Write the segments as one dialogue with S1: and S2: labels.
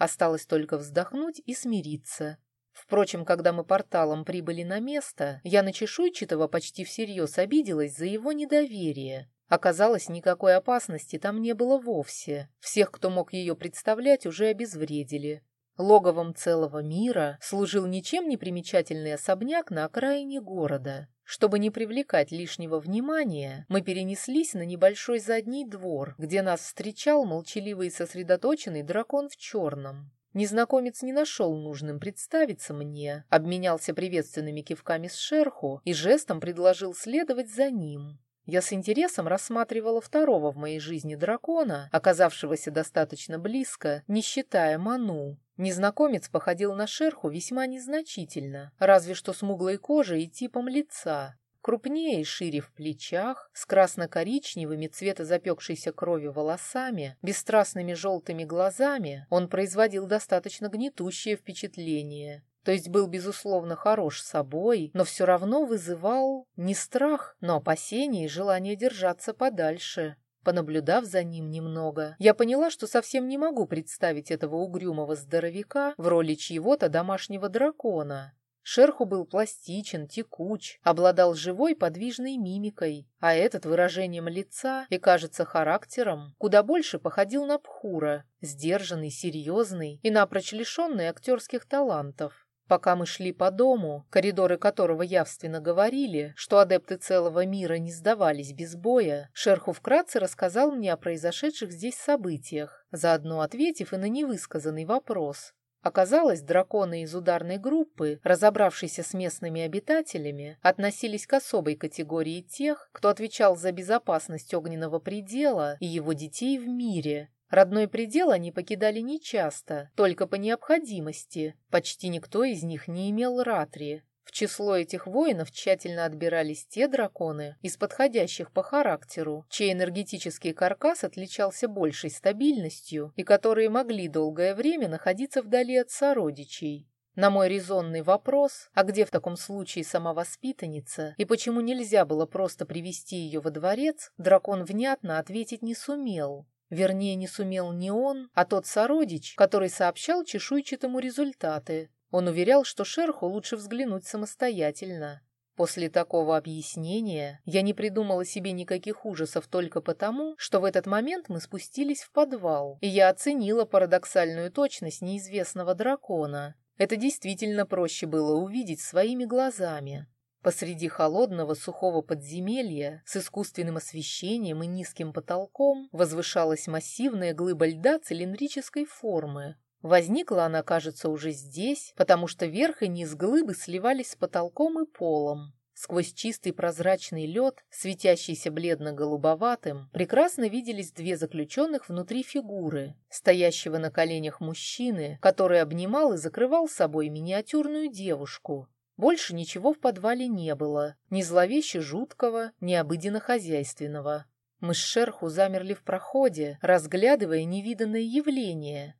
S1: Осталось только вздохнуть и смириться. Впрочем, когда мы порталом прибыли на место, я на чешуйчатого почти всерьез обиделась за его недоверие. Оказалось, никакой опасности там не было вовсе. Всех, кто мог ее представлять, уже обезвредили. Логовом целого мира служил ничем не примечательный особняк на окраине города. Чтобы не привлекать лишнего внимания, мы перенеслись на небольшой задний двор, где нас встречал молчаливый и сосредоточенный дракон в черном. Незнакомец не нашел нужным представиться мне, обменялся приветственными кивками с шерху и жестом предложил следовать за ним. Я с интересом рассматривала второго в моей жизни дракона, оказавшегося достаточно близко, не считая Ману. Незнакомец походил на шерху весьма незначительно, разве что смуглой кожей и типом лица. Крупнее и шире в плечах, с красно-коричневыми цвета запекшейся крови волосами, бесстрастными желтыми глазами, он производил достаточно гнетущее впечатление. То есть был, безусловно, хорош собой, но все равно вызывал не страх, но опасение и желание держаться подальше. Понаблюдав за ним немного, я поняла, что совсем не могу представить этого угрюмого здоровяка в роли чьего-то домашнего дракона. Шерху был пластичен, текуч, обладал живой подвижной мимикой, а этот выражением лица и, кажется, характером куда больше походил на Пхура, сдержанный, серьезный и напрочь лишенный актерских талантов. Пока мы шли по дому, коридоры которого явственно говорили, что адепты целого мира не сдавались без боя, Шерху вкратце рассказал мне о произошедших здесь событиях, заодно ответив и на невысказанный вопрос. Оказалось, драконы из ударной группы, разобравшиеся с местными обитателями, относились к особой категории тех, кто отвечал за безопасность огненного предела и его детей в мире, Родной предел они покидали нечасто, только по необходимости. Почти никто из них не имел ратри. В число этих воинов тщательно отбирались те драконы из подходящих по характеру, чей энергетический каркас отличался большей стабильностью и которые могли долгое время находиться вдали от сородичей. На мой резонный вопрос, а где в таком случае сама воспитанница и почему нельзя было просто привести ее во дворец, дракон внятно ответить не сумел. Вернее, не сумел не он, а тот сородич, который сообщал чешуйчатому результаты. Он уверял, что шерху лучше взглянуть самостоятельно. После такого объяснения я не придумала себе никаких ужасов только потому, что в этот момент мы спустились в подвал, и я оценила парадоксальную точность неизвестного дракона. Это действительно проще было увидеть своими глазами. Посреди холодного сухого подземелья с искусственным освещением и низким потолком возвышалась массивная глыба льда цилиндрической формы. Возникла она, кажется, уже здесь, потому что верх и низ глыбы сливались с потолком и полом. Сквозь чистый прозрачный лед, светящийся бледно-голубоватым, прекрасно виделись две заключенных внутри фигуры, стоящего на коленях мужчины, который обнимал и закрывал собой миниатюрную девушку, больше ничего в подвале не было, ни зловеще жуткого, ни обыденно хозяйственного. Мы с шерху замерли в проходе, разглядывая невиданное явление.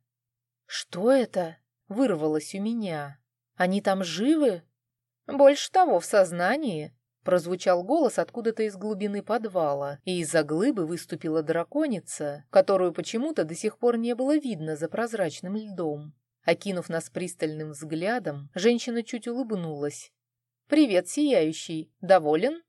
S1: «Что это?» — вырвалось у меня. «Они там живы?» «Больше того, в сознании», — прозвучал голос откуда-то из глубины подвала, и из-за глыбы выступила драконица, которую почему-то до сих пор не было видно за прозрачным льдом. Окинув нас пристальным взглядом, женщина чуть улыбнулась. «Привет, сияющий. Доволен?»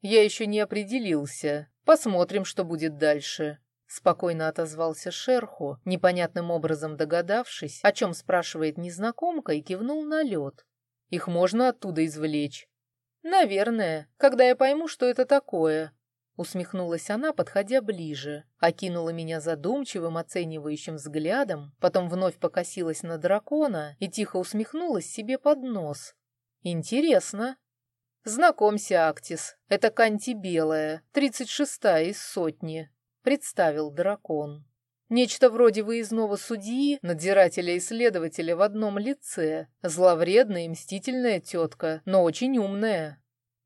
S1: «Я еще не определился. Посмотрим, что будет дальше». Спокойно отозвался шерху, непонятным образом догадавшись, о чем спрашивает незнакомка, и кивнул на лед. «Их можно оттуда извлечь?» «Наверное, когда я пойму, что это такое», Усмехнулась она, подходя ближе, окинула меня задумчивым, оценивающим взглядом, потом вновь покосилась на дракона и тихо усмехнулась себе под нос. «Интересно». «Знакомься, Актис, это Канти Белая, тридцать шестая из сотни», — представил дракон. Нечто вроде выездного судьи, надзирателя и следователя в одном лице. Зловредная и мстительная тетка, но очень умная.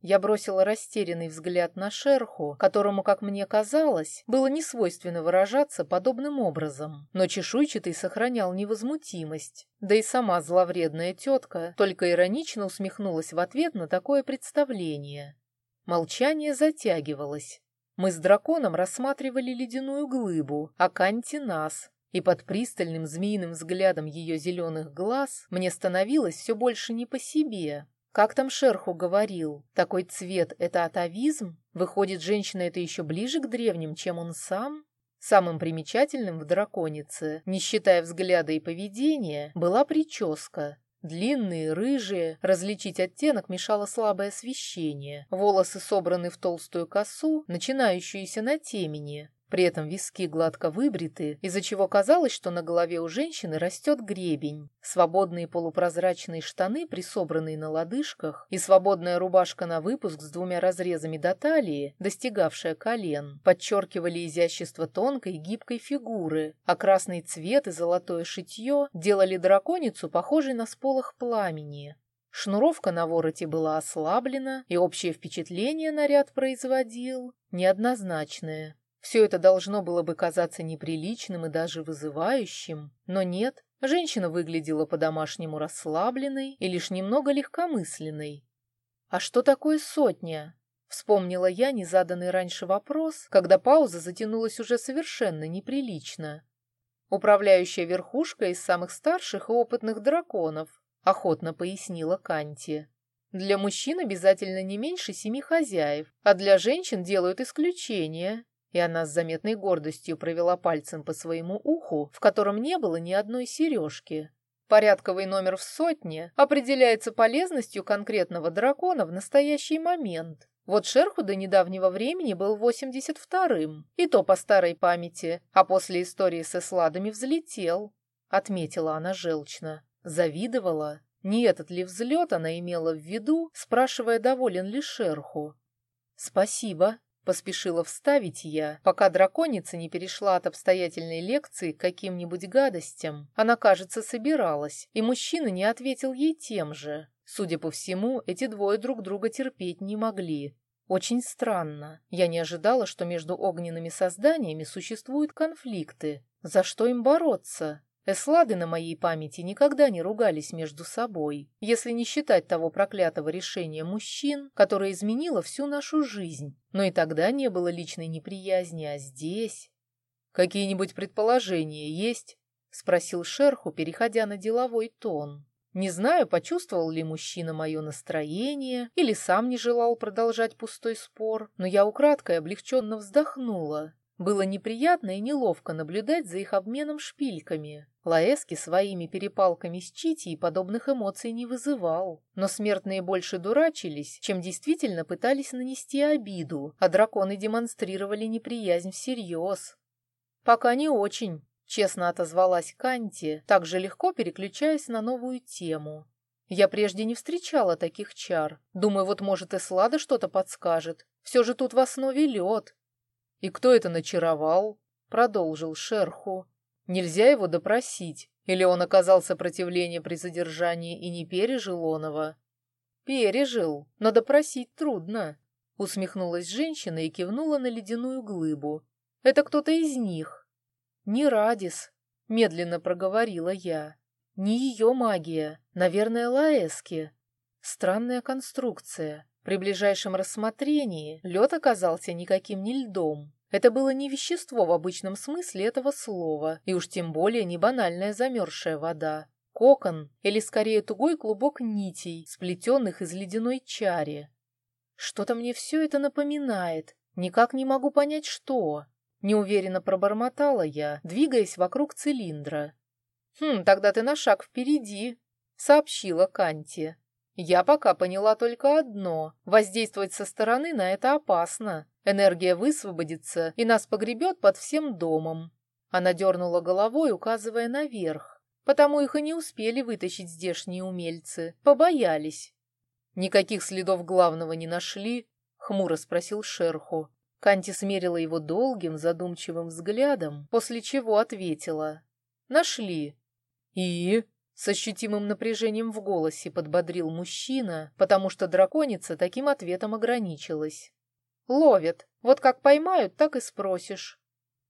S1: Я бросила растерянный взгляд на шерху, которому, как мне казалось, было несвойственно выражаться подобным образом. Но чешуйчатый сохранял невозмутимость. Да и сама зловредная тетка только иронично усмехнулась в ответ на такое представление. Молчание затягивалось. Мы с драконом рассматривали ледяную глыбу, а Канти нас. и под пристальным змеиным взглядом ее зеленых глаз мне становилось все больше не по себе. Как там Шерху говорил, такой цвет — это атовизм? Выходит, женщина это еще ближе к древним, чем он сам? Самым примечательным в драконице, не считая взгляда и поведения, была прическа. Длинные, рыжие, различить оттенок мешало слабое освещение. Волосы собраны в толстую косу, начинающуюся на темени. При этом виски гладко выбриты, из-за чего казалось, что на голове у женщины растет гребень. Свободные полупрозрачные штаны, присобранные на лодыжках, и свободная рубашка на выпуск с двумя разрезами до талии, достигавшая колен, подчеркивали изящество тонкой гибкой фигуры, а красный цвет и золотое шитье делали драконицу похожей на сполох пламени. Шнуровка на вороте была ослаблена, и общее впечатление наряд производил неоднозначное. Все это должно было бы казаться неприличным и даже вызывающим, но нет, женщина выглядела по-домашнему расслабленной и лишь немного легкомысленной. «А что такое сотня?» Вспомнила я незаданный раньше вопрос, когда пауза затянулась уже совершенно неприлично. «Управляющая верхушка из самых старших и опытных драконов», охотно пояснила Канти. «Для мужчин обязательно не меньше семи хозяев, а для женщин делают исключения и она с заметной гордостью провела пальцем по своему уху, в котором не было ни одной сережки. Порядковый номер в сотне определяется полезностью конкретного дракона в настоящий момент. Вот Шерху до недавнего времени был 82-м, и то по старой памяти, а после истории с эсладами взлетел, отметила она желчно. Завидовала. Не этот ли взлет она имела в виду, спрашивая, доволен ли Шерху. «Спасибо», Поспешила вставить я, пока драконица не перешла от обстоятельной лекции к каким-нибудь гадостям. Она, кажется, собиралась, и мужчина не ответил ей тем же. Судя по всему, эти двое друг друга терпеть не могли. Очень странно. Я не ожидала, что между огненными созданиями существуют конфликты. За что им бороться? Эслады на моей памяти никогда не ругались между собой, если не считать того проклятого решения мужчин, которое изменило всю нашу жизнь. Но и тогда не было личной неприязни, а здесь... «Какие-нибудь предположения есть?» — спросил Шерху, переходя на деловой тон. Не знаю, почувствовал ли мужчина мое настроение или сам не желал продолжать пустой спор, но я украдкой облегченно вздохнула. Было неприятно и неловко наблюдать за их обменом шпильками. Лаэски своими перепалками с Чити и подобных эмоций не вызывал. Но смертные больше дурачились, чем действительно пытались нанести обиду, а драконы демонстрировали неприязнь всерьез. «Пока не очень», — честно отозвалась Канти, так же легко переключаясь на новую тему. «Я прежде не встречала таких чар. Думаю, вот, может, и Слада что-то подскажет. Все же тут в основе лед, «И кто это начаровал?» — продолжил Шерху. «Нельзя его допросить, или он оказал сопротивление при задержании и не пережил оного?» «Пережил, но допросить трудно», — усмехнулась женщина и кивнула на ледяную глыбу. «Это кто-то из них». «Не Радис», — медленно проговорила я. «Не ее магия, наверное, Лаэски. Странная конструкция. При ближайшем рассмотрении лед оказался никаким не льдом. Это было не вещество в обычном смысле этого слова, и уж тем более не банальная замерзшая вода. Кокон, или скорее тугой клубок нитей, сплетенных из ледяной чари. Что-то мне все это напоминает, никак не могу понять, что. Неуверенно пробормотала я, двигаясь вокруг цилиндра. «Хм, тогда ты на шаг впереди», — сообщила Канти. Я пока поняла только одно. Воздействовать со стороны на это опасно. Энергия высвободится и нас погребет под всем домом. Она дернула головой, указывая наверх. Потому их и не успели вытащить здешние умельцы. Побоялись. Никаких следов главного не нашли? Хмуро спросил Шерху. Канти смерила его долгим, задумчивым взглядом, после чего ответила. «Нашли». «И?» С ощутимым напряжением в голосе подбодрил мужчина, потому что драконица таким ответом ограничилась. «Ловят. Вот как поймают, так и спросишь».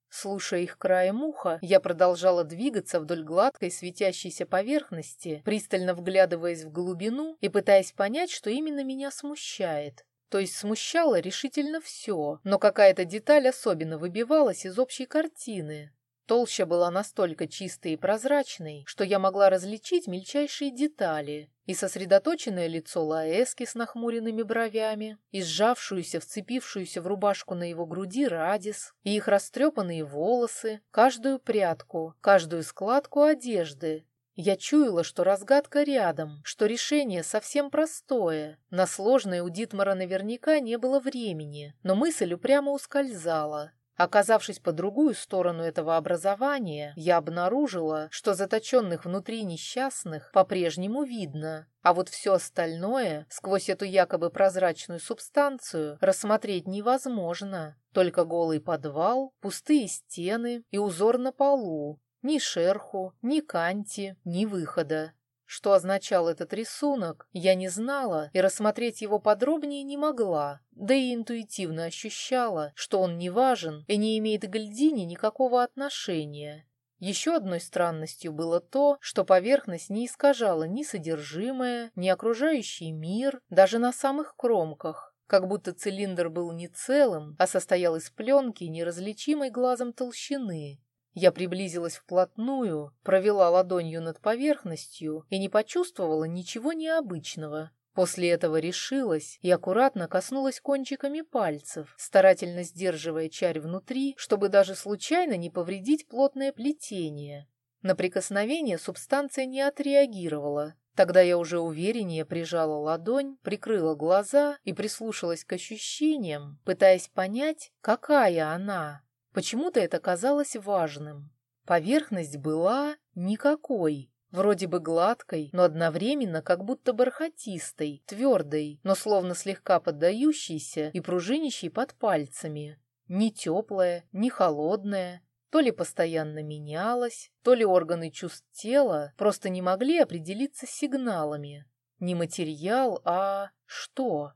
S1: Слушая их краем уха, я продолжала двигаться вдоль гладкой светящейся поверхности, пристально вглядываясь в глубину и пытаясь понять, что именно меня смущает. То есть смущало решительно все, но какая-то деталь особенно выбивалась из общей картины. Толща была настолько чистой и прозрачной, что я могла различить мельчайшие детали, и сосредоточенное лицо Лаэски с нахмуренными бровями, и сжавшуюся, вцепившуюся в рубашку на его груди Радис, и их растрепанные волосы, каждую прядку, каждую складку одежды. Я чуяла, что разгадка рядом, что решение совсем простое. На сложное у Дитмара наверняка не было времени, но мысль упрямо ускользала. Оказавшись по другую сторону этого образования, я обнаружила, что заточенных внутри несчастных по-прежнему видно, а вот все остальное, сквозь эту якобы прозрачную субстанцию, рассмотреть невозможно. Только голый подвал, пустые стены и узор на полу. Ни шерху, ни канти, ни выхода. Что означал этот рисунок, я не знала и рассмотреть его подробнее не могла, да и интуитивно ощущала, что он не важен и не имеет к Гальдине никакого отношения. Еще одной странностью было то, что поверхность не искажала ни содержимое, ни окружающий мир, даже на самых кромках, как будто цилиндр был не целым, а состоял из пленки неразличимой глазом толщины, я приблизилась вплотную, провела ладонью над поверхностью и не почувствовала ничего необычного. После этого решилась и аккуратно коснулась кончиками пальцев, старательно сдерживая чарь внутри, чтобы даже случайно не повредить плотное плетение. На прикосновение субстанция не отреагировала. Тогда я уже увереннее прижала ладонь, прикрыла глаза и прислушалась к ощущениям, пытаясь понять, какая она. Почему-то это казалось важным. Поверхность была никакой, вроде бы гладкой, но одновременно как будто бархатистой, твердой, но словно слегка поддающейся и пружинящей под пальцами. Не теплая, не холодная, то ли постоянно менялась, то ли органы чувств тела просто не могли определиться сигналами. Не материал, а что?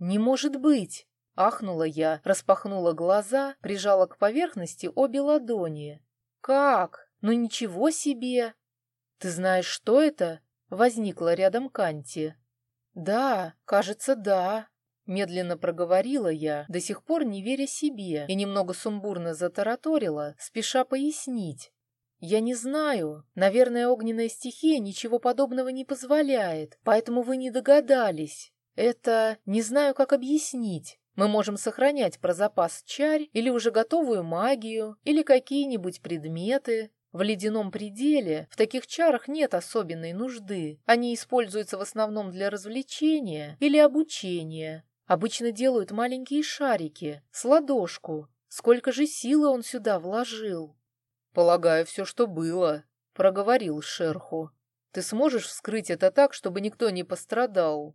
S1: Не может быть! Ахнула я, распахнула глаза, прижала к поверхности обе ладони. «Как? Ну ничего себе!» «Ты знаешь, что это?» Возникла рядом Канти. «Да, кажется, да», — медленно проговорила я, до сих пор не веря себе, и немного сумбурно затараторила, спеша пояснить. «Я не знаю. Наверное, огненная стихия ничего подобного не позволяет, поэтому вы не догадались. Это... не знаю, как объяснить. Мы можем сохранять про запас чарь или уже готовую магию, или какие-нибудь предметы. В ледяном пределе в таких чарах нет особенной нужды. Они используются в основном для развлечения или обучения. Обычно делают маленькие шарики, с ладошку. Сколько же силы он сюда вложил? «Полагаю, все, что было», — проговорил Шерху. «Ты сможешь вскрыть это так, чтобы никто не пострадал?»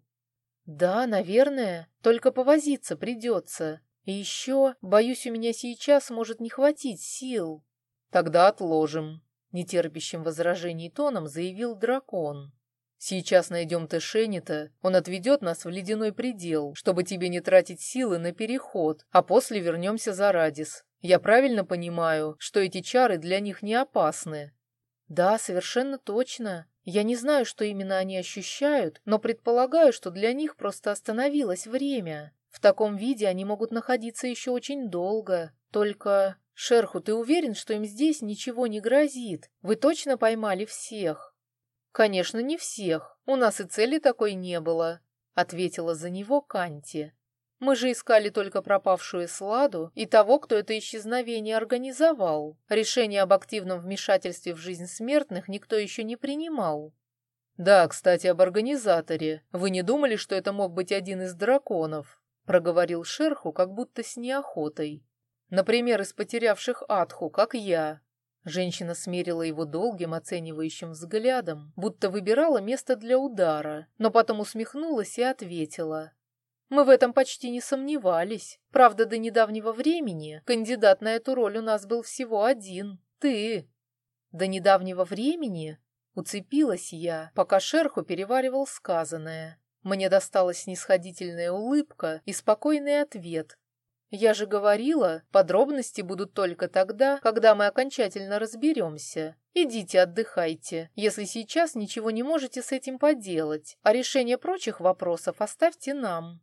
S1: «Да, наверное, только повозиться придется. И еще, боюсь, у меня сейчас может не хватить сил». «Тогда отложим», — нетерпящим возражений тоном заявил дракон. «Сейчас найдем Тэшенита, он отведет нас в ледяной предел, чтобы тебе не тратить силы на переход, а после вернемся за Радис. Я правильно понимаю, что эти чары для них не опасны?» «Да, совершенно точно. Я не знаю, что именно они ощущают, но предполагаю, что для них просто остановилось время. В таком виде они могут находиться еще очень долго. Только... Шерху, ты уверен, что им здесь ничего не грозит? Вы точно поймали всех? Конечно, не всех. У нас и цели такой не было, ответила за него Канти. Мы же искали только пропавшую Сладу и того, кто это исчезновение организовал. Решение об активном вмешательстве в жизнь смертных никто еще не принимал. «Да, кстати, об организаторе. Вы не думали, что это мог быть один из драконов?» Проговорил Шерху, как будто с неохотой. «Например, из потерявших Атху, как я». Женщина смерила его долгим оценивающим взглядом, будто выбирала место для удара, но потом усмехнулась и ответила. Мы в этом почти не сомневались. Правда, до недавнего времени кандидат на эту роль у нас был всего один — ты. До недавнего времени уцепилась я, пока шерху переваривал сказанное. Мне досталась снисходительная улыбка и спокойный ответ. Я же говорила, подробности будут только тогда, когда мы окончательно разберемся. Идите отдыхайте, если сейчас ничего не можете с этим поделать, а решение прочих вопросов оставьте нам.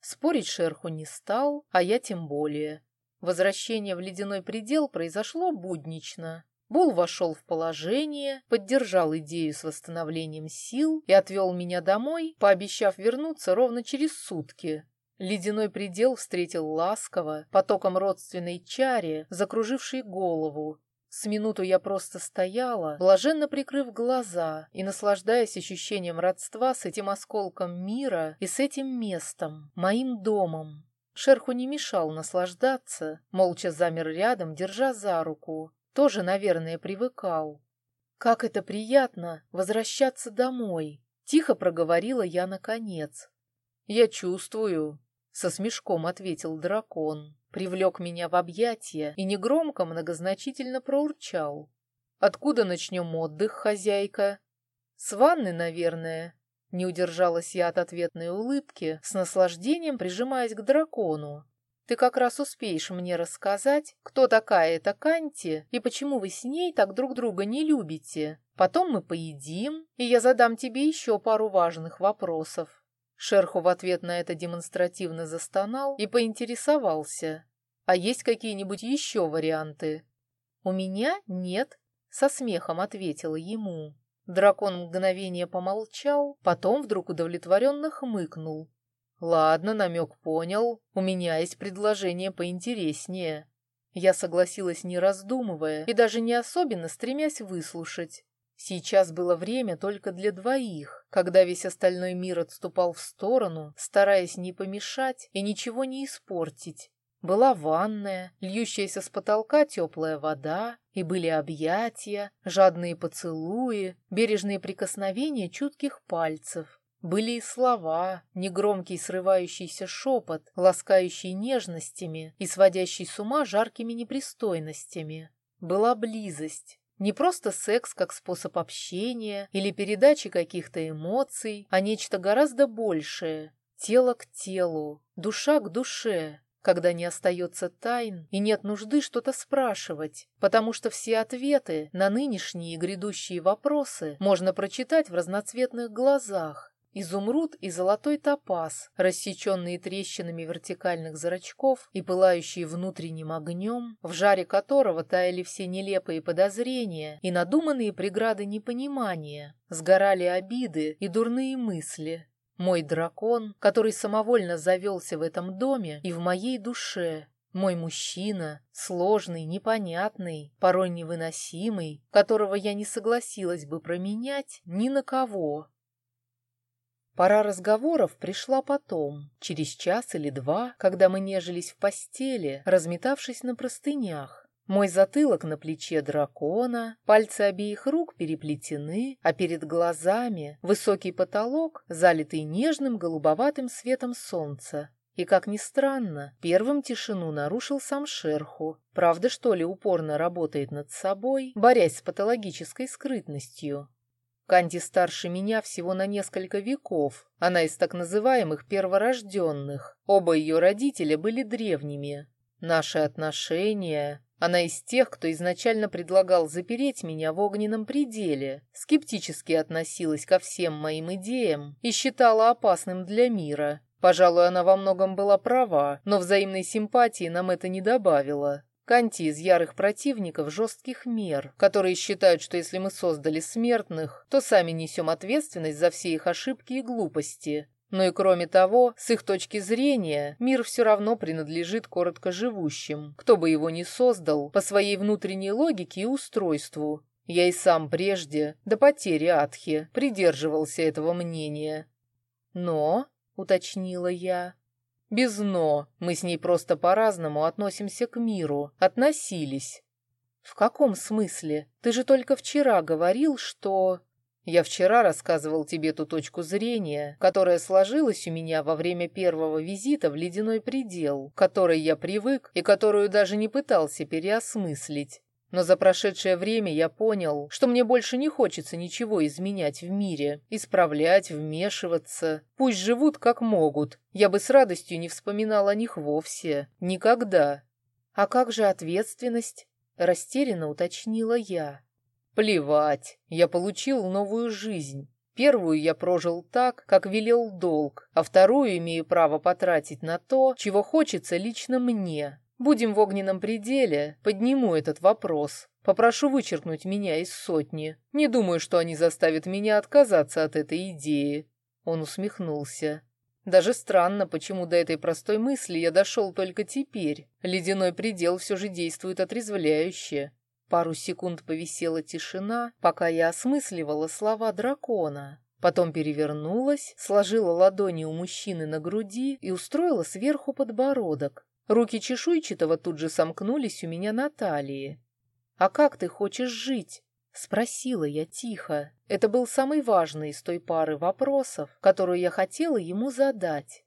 S1: Спорить шерху не стал, а я тем более. Возвращение в ледяной предел произошло буднично. Бул вошел в положение, поддержал идею с восстановлением сил и отвел меня домой, пообещав вернуться ровно через сутки. Ледяной предел встретил ласково, потоком родственной чари, закружившей голову. С минуту я просто стояла, блаженно прикрыв глаза и наслаждаясь ощущением родства с этим осколком мира и с этим местом, моим домом. Шерху не мешал наслаждаться, молча замер рядом, держа за руку. Тоже, наверное, привыкал. Как это приятно возвращаться домой, тихо проговорила я наконец. Я чувствую, со смешком ответил дракон, привлек меня в объятия и негромко многозначительно проурчал. Откуда начнем отдых, хозяйка? С ванны, наверное. Не удержалась я от ответной улыбки, с наслаждением прижимаясь к дракону. Ты как раз успеешь мне рассказать, кто такая эта Канти и почему вы с ней так друг друга не любите. Потом мы поедим, и я задам тебе еще пару важных вопросов». Шерху в ответ на это демонстративно застонал и поинтересовался. «А есть какие-нибудь еще варианты?» «У меня нет», — со смехом ответила ему. Дракон мгновение помолчал, потом вдруг удовлетворенно хмыкнул. «Ладно, намек понял. У меня есть предложение поинтереснее». Я согласилась, не раздумывая, и даже не особенно стремясь выслушать. Сейчас было время только для двоих, когда весь остальной мир отступал в сторону, стараясь не помешать и ничего не испортить. Была ванная, льющаяся с потолка теплая вода, и были объятия, жадные поцелуи, бережные прикосновения чутких пальцев. Были и слова, негромкий срывающийся шепот, ласкающий нежностями и сводящий с ума жаркими непристойностями. Была близость. Не просто секс как способ общения или передачи каких-то эмоций, а нечто гораздо большее. Тело к телу, душа к душе, когда не остается тайн и нет нужды что-то спрашивать, потому что все ответы на нынешние и грядущие вопросы можно прочитать в разноцветных глазах, Изумруд и золотой топаз, рассеченные трещинами вертикальных зрачков и пылающие внутренним огнем, в жаре которого таяли все нелепые подозрения и надуманные преграды непонимания, сгорали обиды и дурные мысли. Мой дракон, который самовольно завелся в этом доме и в моей душе, мой мужчина, сложный, непонятный, порой невыносимый, которого я не согласилась бы променять ни на кого. Пора разговоров пришла потом, через час или два, когда мы нежились в постели, разметавшись на простынях. Мой затылок на плече дракона, пальцы обеих рук переплетены, а перед глазами высокий потолок, залитый нежным голубоватым светом солнца. И, как ни странно, первым тишину нарушил сам Шерху. Правда, что ли, упорно работает над собой, борясь с патологической скрытностью. Канди старше меня всего на несколько веков. Она из так называемых перворожденных. Оба ее родителя были древними. Наши отношения... Она из тех, кто изначально предлагал запереть меня в огненном пределе, скептически относилась ко всем моим идеям и считала опасным для мира. Пожалуй, она во многом была права, но взаимной симпатии нам это не добавило. Канти из ярых противников жестких мер, которые считают, что если мы создали смертных, то сами несем ответственность за все их ошибки и глупости. Но и кроме того, с их точки зрения, мир все равно принадлежит коротко живущим, кто бы его ни создал, по своей внутренней логике и устройству. Я и сам прежде, до потери Атхи, придерживался этого мнения. «Но», — уточнила я, без «но». Мы с ней просто по-разному относимся к миру. Относились. В каком смысле? Ты же только вчера говорил, что... Я вчера рассказывал тебе ту точку зрения, которая сложилась у меня во время первого визита в ледяной предел, к которой я привык и которую даже не пытался переосмыслить. Но за прошедшее время я понял, что мне больше не хочется ничего изменять в мире, исправлять, вмешиваться. Пусть живут как могут. Я бы с радостью не вспоминал о них вовсе. Никогда. А как же ответственность? Растерянно уточнила я. Плевать. Я получил новую жизнь. Первую я прожил так, как велел долг, а вторую имею право потратить на то, чего хочется лично мне. Будем в огненном пределе, подниму этот вопрос. Попрошу вычеркнуть меня из сотни. Не думаю, что они заставят меня отказаться от этой идеи. Он усмехнулся. Даже странно, почему до этой простой мысли я дошел только теперь. Ледяной предел все же действует отрезвляюще. Пару секунд повисела тишина, пока я осмысливала слова дракона. Потом перевернулась, сложила ладони у мужчины на груди и устроила сверху подбородок. Руки чешуйчатого тут же сомкнулись у меня на талии. «А как ты хочешь жить?» — спросила я тихо. Это был самый важный из той пары вопросов, которую я хотела ему задать.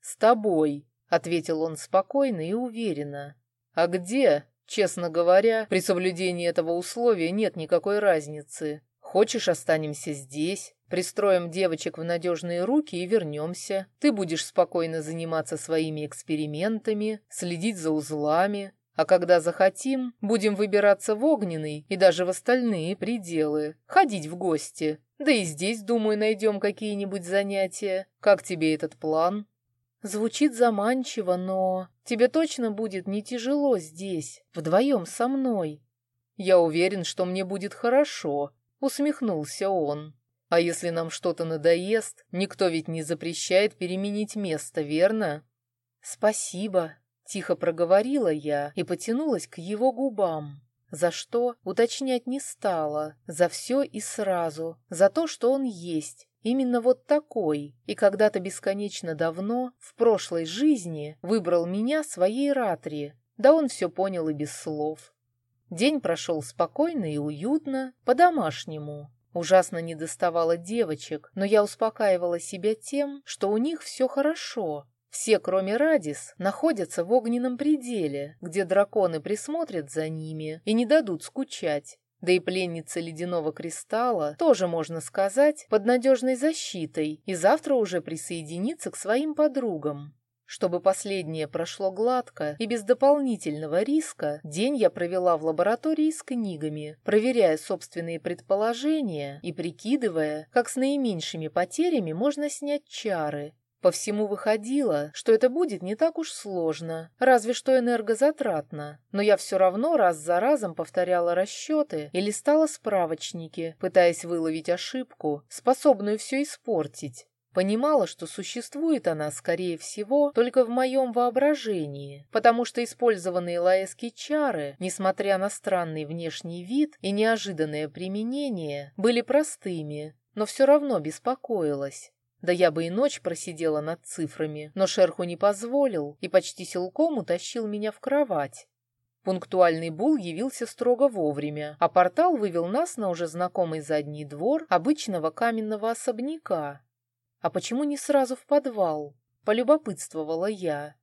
S1: «С тобой», — ответил он спокойно и уверенно. «А где?» Честно говоря, при соблюдении этого условия нет никакой разницы. Хочешь, останемся здесь, пристроим девочек в надежные руки и вернемся. Ты будешь спокойно заниматься своими экспериментами, следить за узлами, а когда захотим, будем выбираться в огненный и даже в остальные пределы, ходить в гости. Да и здесь, думаю, найдем какие-нибудь занятия. Как тебе этот план? Звучит заманчиво, но тебе точно будет не тяжело здесь, вдвоем со мной. Я уверен, что мне будет хорошо, усмехнулся он. А если нам что-то надоест, никто ведь не запрещает переменить место, верно? Спасибо, тихо проговорила я и потянулась к его губам. За что уточнять не стала, за все и сразу, за то, что он есть, именно вот такой, и когда-то бесконечно давно, в прошлой жизни, выбрал меня своей ратри. Да он все понял и без слов. День прошел спокойно и уютно, по-домашнему. Ужасно недоставало девочек, но я успокаивала себя тем, что у них все хорошо. Все, кроме Радис, находятся в огненном пределе, где драконы присмотрят за ними и не дадут скучать. Да и пленница ледяного кристалла тоже, можно сказать, под надежной защитой и завтра уже присоединится к своим подругам. Чтобы последнее прошло гладко и без дополнительного риска, день я провела в лаборатории с книгами, проверяя собственные предположения и прикидывая, как с наименьшими потерями можно снять чары. По всему выходило, что это будет не так уж сложно, разве что энергозатратно. Но я все равно раз за разом повторяла расчеты и листала справочники, пытаясь выловить ошибку, способную все испортить. Понимала, что существует она, скорее всего, только в моем воображении, потому что использованные лаэски чары, несмотря на странный внешний вид и неожиданное применение, были простыми, но все равно беспокоилась. Да я бы и ночь просидела над цифрами, но шерху не позволил и почти силком утащил меня в кровать. Пунктуальный Бул явился строго вовремя, а портал вывел нас на уже знакомый задний двор обычного каменного особняка, «А почему не сразу в подвал?» — полюбопытствовала я.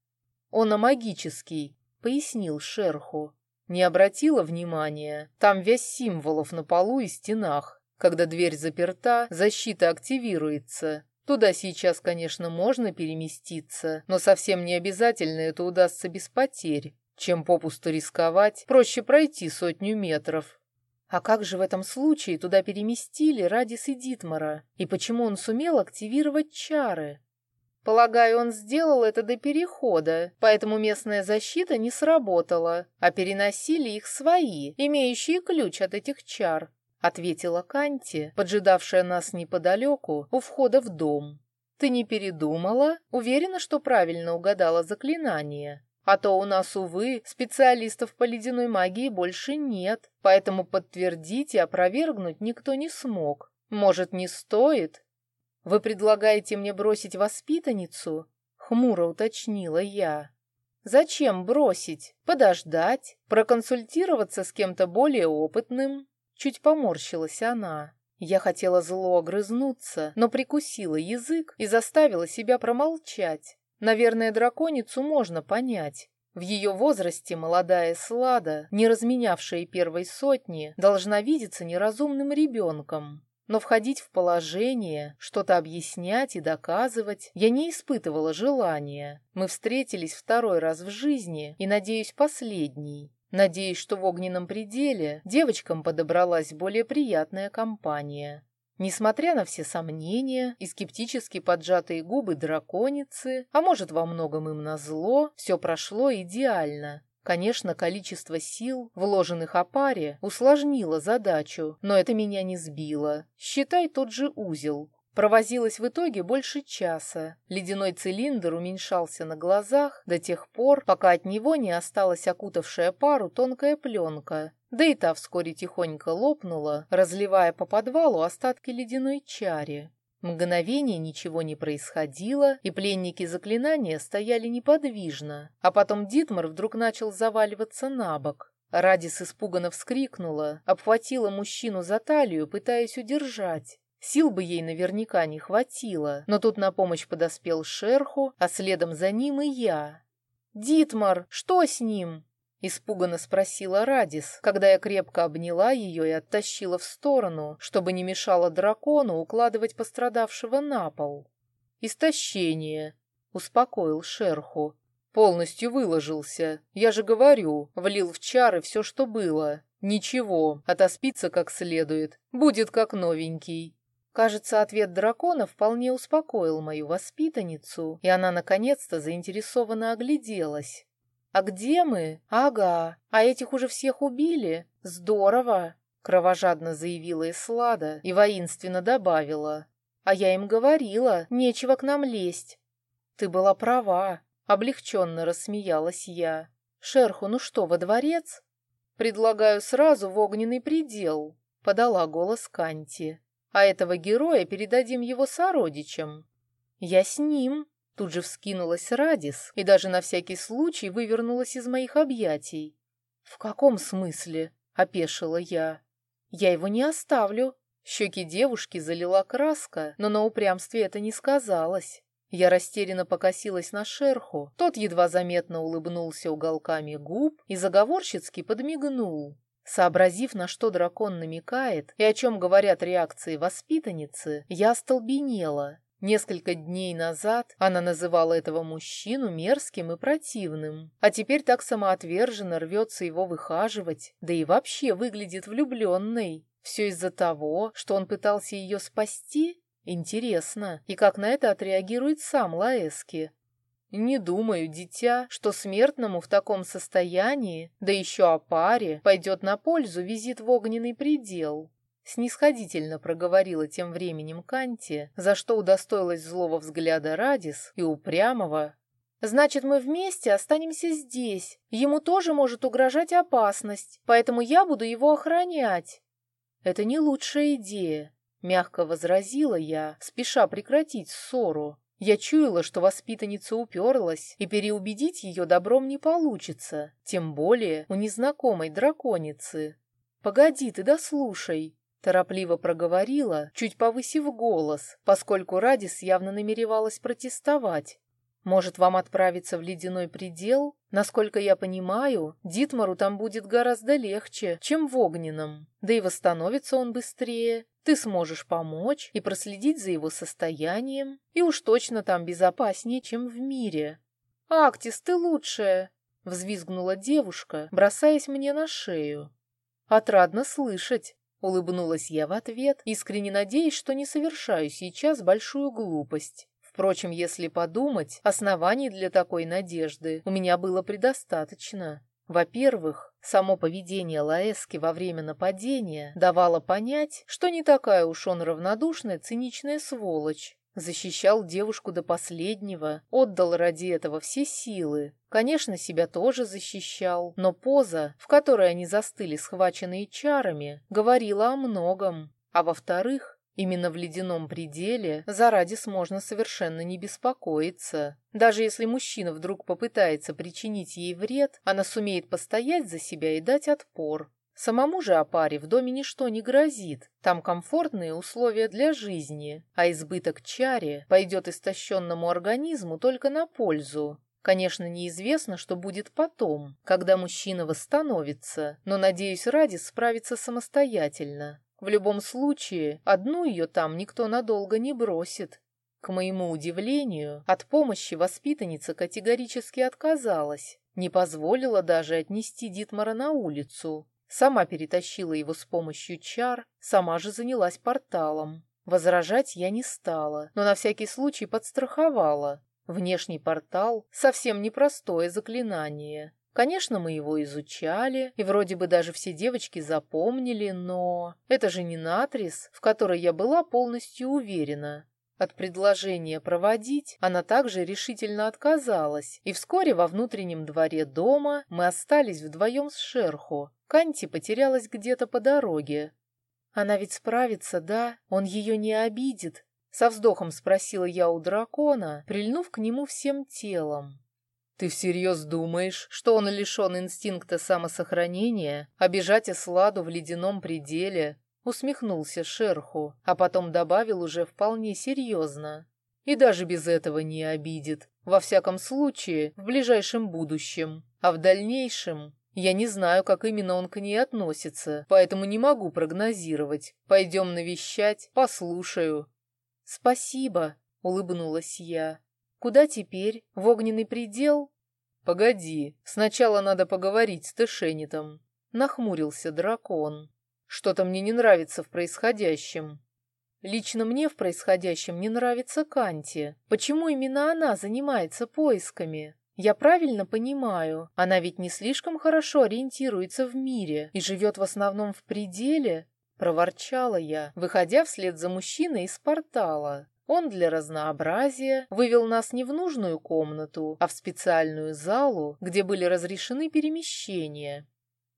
S1: «Он амагический», — пояснил шерху. Не обратила внимания, там весь символов на полу и стенах. Когда дверь заперта, защита активируется. Туда сейчас, конечно, можно переместиться, но совсем не обязательно это удастся без потерь. Чем попусту рисковать, проще пройти сотню метров. А как же в этом случае туда переместили Радис и Дитмара? И почему он сумел активировать чары? Полагаю, он сделал это до перехода, поэтому местная защита не сработала, а переносили их свои, имеющие ключ от этих чар, ответила Канти, поджидавшая нас неподалеку у входа в дом. Ты не передумала? Уверена, что правильно угадала заклинание? А то у нас, увы, специалистов по ледяной магии больше нет, поэтому подтвердить и опровергнуть никто не смог. Может, не стоит? Вы предлагаете мне бросить воспитанницу? Хмуро уточнила я. Зачем бросить? Подождать? Проконсультироваться с кем-то более опытным? Чуть поморщилась она. Я хотела зло огрызнуться, но прикусила язык и заставила себя промолчать. Наверное, драконицу можно понять. В ее возрасте молодая Слада, не разменявшая первой сотни, должна видеться неразумным ребенком. Но входить в положение, что-то объяснять и доказывать я не испытывала желания. Мы встретились второй раз в жизни и, надеюсь, последний. Надеюсь, что в огненном пределе девочкам подобралась более приятная компания. Несмотря на все сомнения и скептически поджатые губы драконицы, а может во многом им назло, все прошло идеально. Конечно, количество сил, вложенных о паре, усложнило задачу, но это меня не сбило. Считай тот же узел. Провозилась в итоге больше часа. Ледяной цилиндр уменьшался на глазах до тех пор, пока от него не осталась окутавшая пару тонкая пленка. Да и та вскоре тихонько лопнула, разливая по подвалу остатки ледяной чари. Мгновение ничего не происходило, и пленники заклинания стояли неподвижно. А потом Дитмар вдруг начал заваливаться на бок. Радис испуганно вскрикнула, обхватила мужчину за талию, пытаясь удержать. Сил бы ей наверняка не хватило, но тут на помощь подоспел Шерху, а следом за ним и я. «Дитмар, что с ним?» Испуганно спросила Радис, когда я крепко обняла ее и оттащила в сторону, чтобы не мешало дракону укладывать пострадавшего на пол. «Истощение», — успокоил шерху. «Полностью выложился. Я же говорю, влил в чары все, что было. Ничего, отоспится как следует. Будет как новенький». Кажется, ответ дракона вполне успокоил мою воспитанницу, и она наконец-то заинтересованно огляделась. «А где мы? Ага, а этих уже всех убили? Здорово!» Кровожадно заявила Ислада и воинственно добавила. «А я им говорила, нечего к нам лезть». «Ты была права», — облегченно рассмеялась я. «Шерху, ну что, во дворец?» «Предлагаю сразу в огненный предел», — подала голос Канти. «А этого героя передадим его сородичам». «Я с ним», Тут же вскинулась Радис и даже на всякий случай вывернулась из моих объятий. «В каком смысле?» — опешила я. «Я его не оставлю». Щеки девушки залила краска, но на упрямстве это не сказалось. Я растерянно покосилась на шерху, тот едва заметно улыбнулся уголками губ и заговорщицки подмигнул. Сообразив, на что дракон намекает и о чем говорят реакции воспитанницы, я остолбенела. Несколько дней назад она называла этого мужчину мерзким и противным, а теперь так самоотверженно рвется его выхаживать, да и вообще выглядит влюбленной. Все из-за того, что он пытался ее спасти? Интересно, и как на это отреагирует сам Лаэски? Не думаю, дитя, что смертному в таком состоянии, да еще о паре, пойдет на пользу визит в огненный предел. Снисходительно проговорила тем временем Канти, за что удостоилась злого взгляда Радис и упрямого. «Значит, мы вместе останемся здесь. Ему тоже может угрожать опасность, поэтому я буду его охранять». «Это не лучшая идея», — мягко возразила я, спеша прекратить ссору. Я чуяла, что воспитанница уперлась, и переубедить ее добром не получится, тем более у незнакомой драконицы. «Погоди ты, дослушай», Торопливо проговорила, чуть повысив голос, поскольку Радис явно намеревалась протестовать. «Может, вам отправиться в ледяной предел? Насколько я понимаю, Дитмару там будет гораздо легче, чем в огненном. Да и восстановится он быстрее. Ты сможешь помочь и проследить за его состоянием. И уж точно там безопаснее, чем в мире». «Актис, ты лучшая!» — взвизгнула девушка, бросаясь мне на шею. «Отрадно слышать!» Улыбнулась я в ответ, искренне надеясь, что не совершаю сейчас большую глупость. Впрочем, если подумать, оснований для такой надежды у меня было предостаточно. Во-первых, само поведение Лаэски во время нападения давало понять, что не такая уж он равнодушная, циничная сволочь. Защищал девушку до последнего, отдал ради этого все силы. Конечно, себя тоже защищал, но поза, в которой они застыли схваченные чарами, говорила о многом. А во-вторых, Именно в ледяном пределе за Радис можно совершенно не беспокоиться. Даже если мужчина вдруг попытается причинить ей вред, она сумеет постоять за себя и дать отпор. Самому же опаре в доме ничто не грозит, там комфортные условия для жизни, а избыток чари пойдет истощенному организму только на пользу. Конечно, неизвестно, что будет потом, когда мужчина восстановится, но, надеюсь, Ради справится самостоятельно. В любом случае, одну ее там никто надолго не бросит. К моему удивлению, от помощи воспитанница категорически отказалась, не позволила даже отнести Дитмара на улицу, Сама перетащила его с помощью чар, сама же занялась порталом. Возражать я не стала, но на всякий случай подстраховала. Внешний портал — совсем непростое заклинание. Конечно, мы его изучали, и вроде бы даже все девочки запомнили, но... Это же не Натрис, в которой я была полностью уверена. От предложения проводить она также решительно отказалась, и вскоре во внутреннем дворе дома мы остались вдвоем с Шерху. Канти потерялась где-то по дороге. «Она ведь справится, да? Он ее не обидит?» Со вздохом спросила я у дракона, прильнув к нему всем телом. «Ты всерьез думаешь, что он лишен инстинкта самосохранения, обижать Эсладу в ледяном пределе Усмехнулся шерху, а потом добавил уже вполне серьезно. И даже без этого не обидит. Во всяком случае, в ближайшем будущем. А в дальнейшем я не знаю, как именно он к ней относится, поэтому не могу прогнозировать. Пойдем навещать, послушаю. Спасибо, улыбнулась я. Куда теперь? В огненный предел? Погоди, сначала надо поговорить с Тэшенитом. Нахмурился дракон. Что-то мне не нравится в происходящем. Лично мне в происходящем не нравится Канти. Почему именно она занимается поисками? Я правильно понимаю, она ведь не слишком хорошо ориентируется в мире и живет в основном в пределе, проворчала я, выходя вслед за мужчиной из портала. Он для разнообразия вывел нас не в нужную комнату, а в специальную залу, где были разрешены перемещения.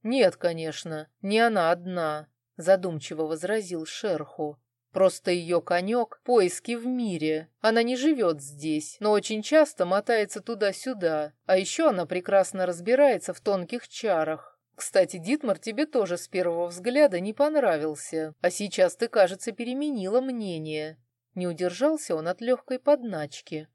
S1: «Нет, конечно, не она одна», — задумчиво возразил Шерху. «Просто ее конек — поиски в мире. Она не живет здесь, но очень часто мотается туда-сюда. А еще она прекрасно разбирается в тонких чарах. Кстати, Дитмар тебе тоже с первого взгляда не понравился, а сейчас ты, кажется, переменила мнение». Не удержался он от легкой подначки.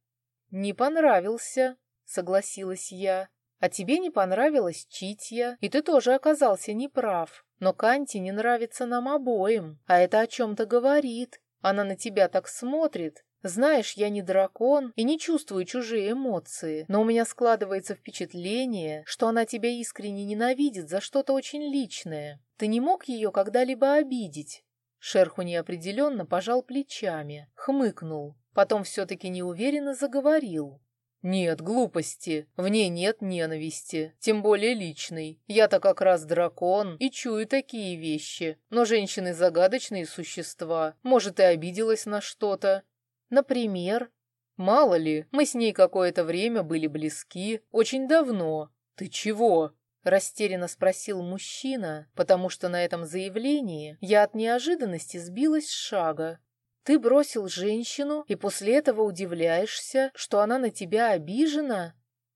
S1: «Не понравился», — согласилась я. А тебе не понравилась Читья, и ты тоже оказался неправ. Но Канти не нравится нам обоим, а это о чем-то говорит. Она на тебя так смотрит. Знаешь, я не дракон и не чувствую чужие эмоции, но у меня складывается впечатление, что она тебя искренне ненавидит за что-то очень личное. Ты не мог ее когда-либо обидеть?» Шерху неопределенно пожал плечами, хмыкнул, потом все-таки неуверенно заговорил. «Нет, глупости. В ней нет ненависти, тем более личной. Я-то как раз дракон и чую такие вещи. Но женщины загадочные существа. Может, и обиделась на что-то. Например? Мало ли, мы с ней какое-то время были близки, очень давно. Ты чего?» Растерянно спросил мужчина, потому что на этом заявлении я от неожиданности сбилась с шага. Ты бросил женщину и после этого удивляешься, что она на тебя обижена?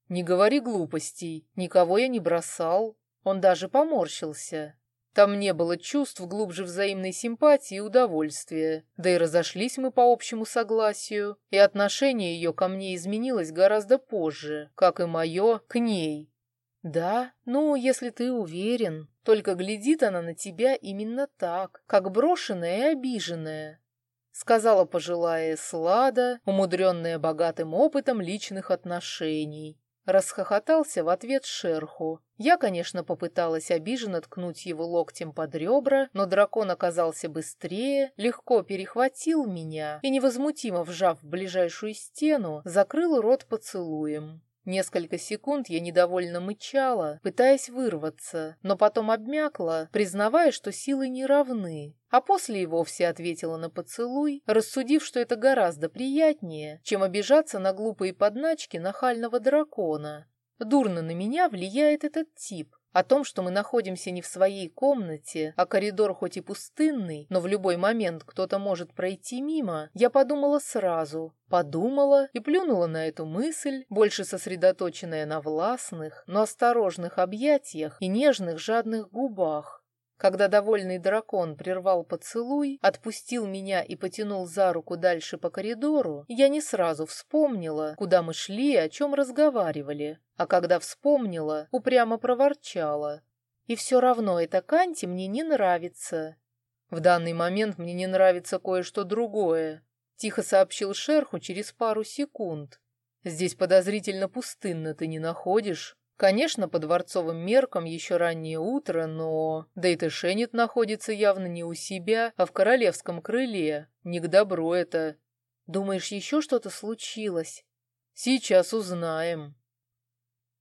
S1: Не говори глупостей, никого я не бросал. Он даже поморщился. Там не было чувств глубже взаимной симпатии и удовольствия. Да и разошлись мы по общему согласию, и отношение ее ко мне изменилось гораздо позже, как и мое к ней. Да, ну, если ты уверен, только глядит она на тебя именно так, как брошенная и обиженная сказала пожилая Слада, умудренная богатым опытом личных отношений. Расхохотался в ответ шерху. Я, конечно, попыталась обиженно ткнуть его локтем под ребра, но дракон оказался быстрее, легко перехватил меня и, невозмутимо вжав в ближайшую стену, закрыл рот поцелуем. Несколько секунд я недовольно мычала, пытаясь вырваться, но потом обмякла, признавая, что силы не равны, а после и вовсе ответила на поцелуй, рассудив, что это гораздо приятнее, чем обижаться на глупые подначки нахального дракона. Дурно на меня влияет этот тип, о том, что мы находимся не в своей комнате, а коридор хоть и пустынный, но в любой момент кто-то может пройти мимо, я подумала сразу. Подумала и плюнула на эту мысль, больше сосредоточенная на властных, но осторожных объятиях и нежных жадных губах. Когда довольный дракон прервал поцелуй, отпустил меня и потянул за руку дальше по коридору, я не сразу вспомнила, куда мы шли и о чем разговаривали. А когда вспомнила, упрямо проворчала. И все равно эта Канти мне не нравится. В данный момент мне не нравится кое-что другое, тихо сообщил Шерху через пару секунд. Здесь подозрительно пустынно, ты не находишь? Конечно, по дворцовым меркам еще раннее утро, но... Да и Тэшенит находится явно не у себя, а в королевском крыле. Не к добру это. Думаешь, еще что-то случилось? Сейчас узнаем.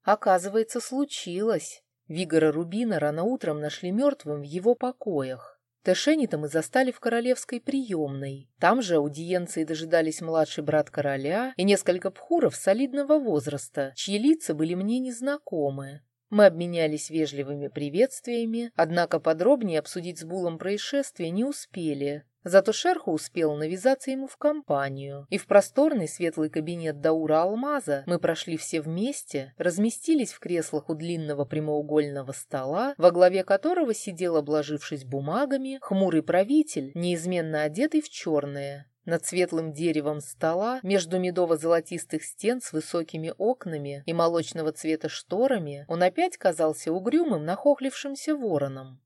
S1: Оказывается, случилось. Вигора Рубина рано утром нашли мертвым в его покоях. Тэшенита мы застали в королевской приемной. Там же аудиенции дожидались младший брат короля и несколько пхуров солидного возраста, чьи лица были мне незнакомы. Мы обменялись вежливыми приветствиями, однако подробнее обсудить с Булом происшествие не успели. Зато Шерху успел навязаться ему в компанию, и в просторный светлый кабинет Даура Алмаза мы прошли все вместе, разместились в креслах у длинного прямоугольного стола, во главе которого сидел, обложившись бумагами, хмурый правитель, неизменно одетый в черное. Над светлым деревом стола, между медово-золотистых стен с высокими окнами и молочного цвета шторами, он опять казался угрюмым, нахохлившимся вороном.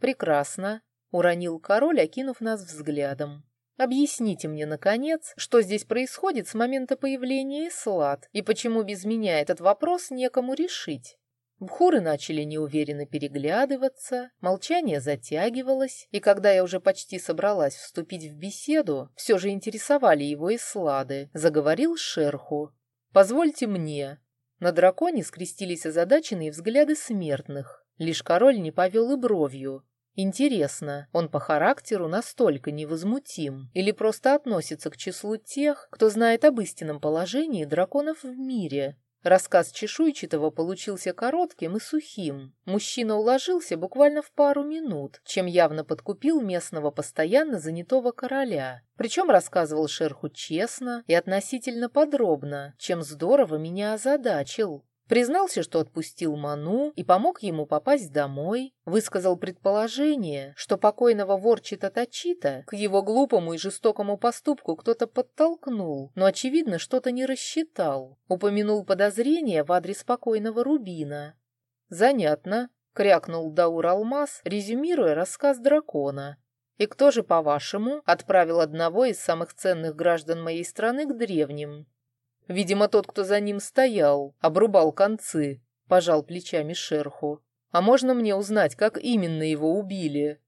S1: «Прекрасно», — уронил король, окинув нас взглядом. «Объясните мне, наконец, что здесь происходит с момента появления Ислад, и почему без меня этот вопрос некому решить?» Бхуры начали неуверенно переглядываться, молчание затягивалось, и когда я уже почти собралась вступить в беседу, все же интересовали его и слады, заговорил шерху. «Позвольте мне». На драконе скрестились озадаченные взгляды смертных. Лишь король не повел и бровью. Интересно, он по характеру настолько невозмутим или просто относится к числу тех, кто знает об истинном положении драконов в мире, Рассказ чешуйчатого получился коротким и сухим. Мужчина уложился буквально в пару минут, чем явно подкупил местного постоянно занятого короля. Причем рассказывал шерху честно и относительно подробно, чем здорово меня озадачил. Признался, что отпустил Ману и помог ему попасть домой, высказал предположение, что покойного ворчита Тачита к его глупому и жестокому поступку кто-то подтолкнул, но, очевидно, что-то не рассчитал. Упомянул подозрение в адрес покойного Рубина. «Занятно», — крякнул Даур Алмаз, резюмируя рассказ дракона. «И кто же, по-вашему, отправил одного из самых ценных граждан моей страны к древним?» Видимо, тот, кто за ним стоял, обрубал концы, пожал плечами шерху. А можно мне узнать, как именно его убили?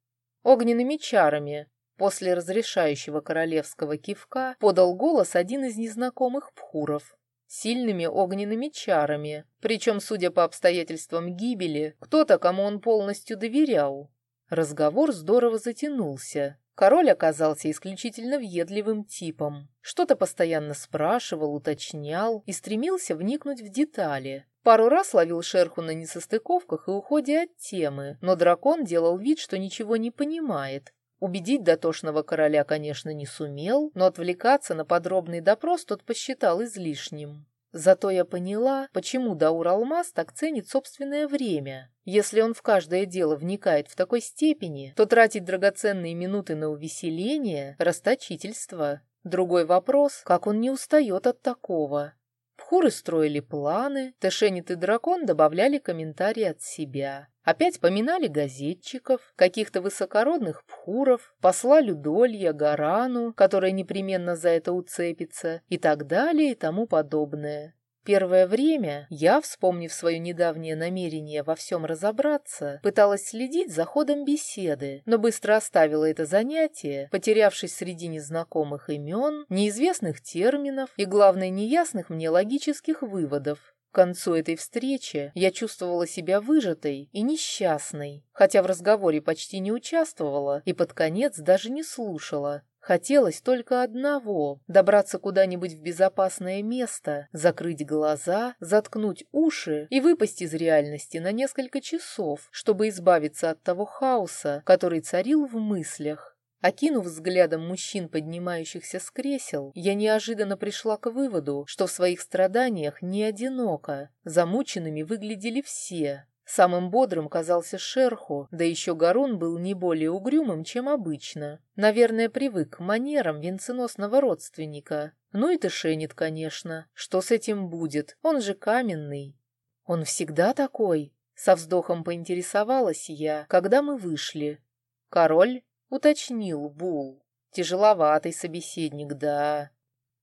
S1: Огненными чарами. После разрешающего королевского кивка подал голос один из незнакомых пхуров. Сильными огненными чарами, причем, судя по обстоятельствам гибели, кто-то, кому он полностью доверял. Разговор здорово затянулся. Король оказался исключительно въедливым типом. Что-то постоянно спрашивал, уточнял и стремился вникнуть в детали. Пару раз ловил шерху на несостыковках и уходе от темы, но дракон делал вид, что ничего не понимает. Убедить дотошного короля, конечно, не сумел, но отвлекаться на подробный допрос тот посчитал излишним. Зато я поняла, почему Даур Алмаз так ценит собственное время. Если он в каждое дело вникает в такой степени, то тратить драгоценные минуты на увеселение – расточительство. Другой вопрос, как он не устает от такого. Пхуры строили планы, Тэшенит и Дракон добавляли комментарии от себя. Опять поминали газетчиков, каких-то высокородных пхуров, посла Людолья, Гарану, которая непременно за это уцепится, и так далее и тому подобное. Первое время я, вспомнив свое недавнее намерение во всем разобраться, пыталась следить за ходом беседы, но быстро оставила это занятие, потерявшись среди незнакомых имен, неизвестных терминов и, главное, неясных мне логических выводов. К концу этой встречи я чувствовала себя выжатой и несчастной, хотя в разговоре почти не участвовала и под конец даже не слушала, Хотелось только одного — добраться куда-нибудь в безопасное место, закрыть глаза, заткнуть уши и выпасть из реальности на несколько часов, чтобы избавиться от того хаоса, который царил в мыслях. Окинув взглядом мужчин, поднимающихся с кресел, я неожиданно пришла к выводу, что в своих страданиях не одиноко. Замученными выглядели все, Самым бодрым казался Шерху, да еще Гарун был не более угрюмым, чем обычно. Наверное, привык к манерам венценосного родственника. Ну и Тышенит, конечно. Что с этим будет? Он же каменный. Он всегда такой? Со вздохом поинтересовалась я, когда мы вышли. Король уточнил Бул. Тяжеловатый собеседник, да.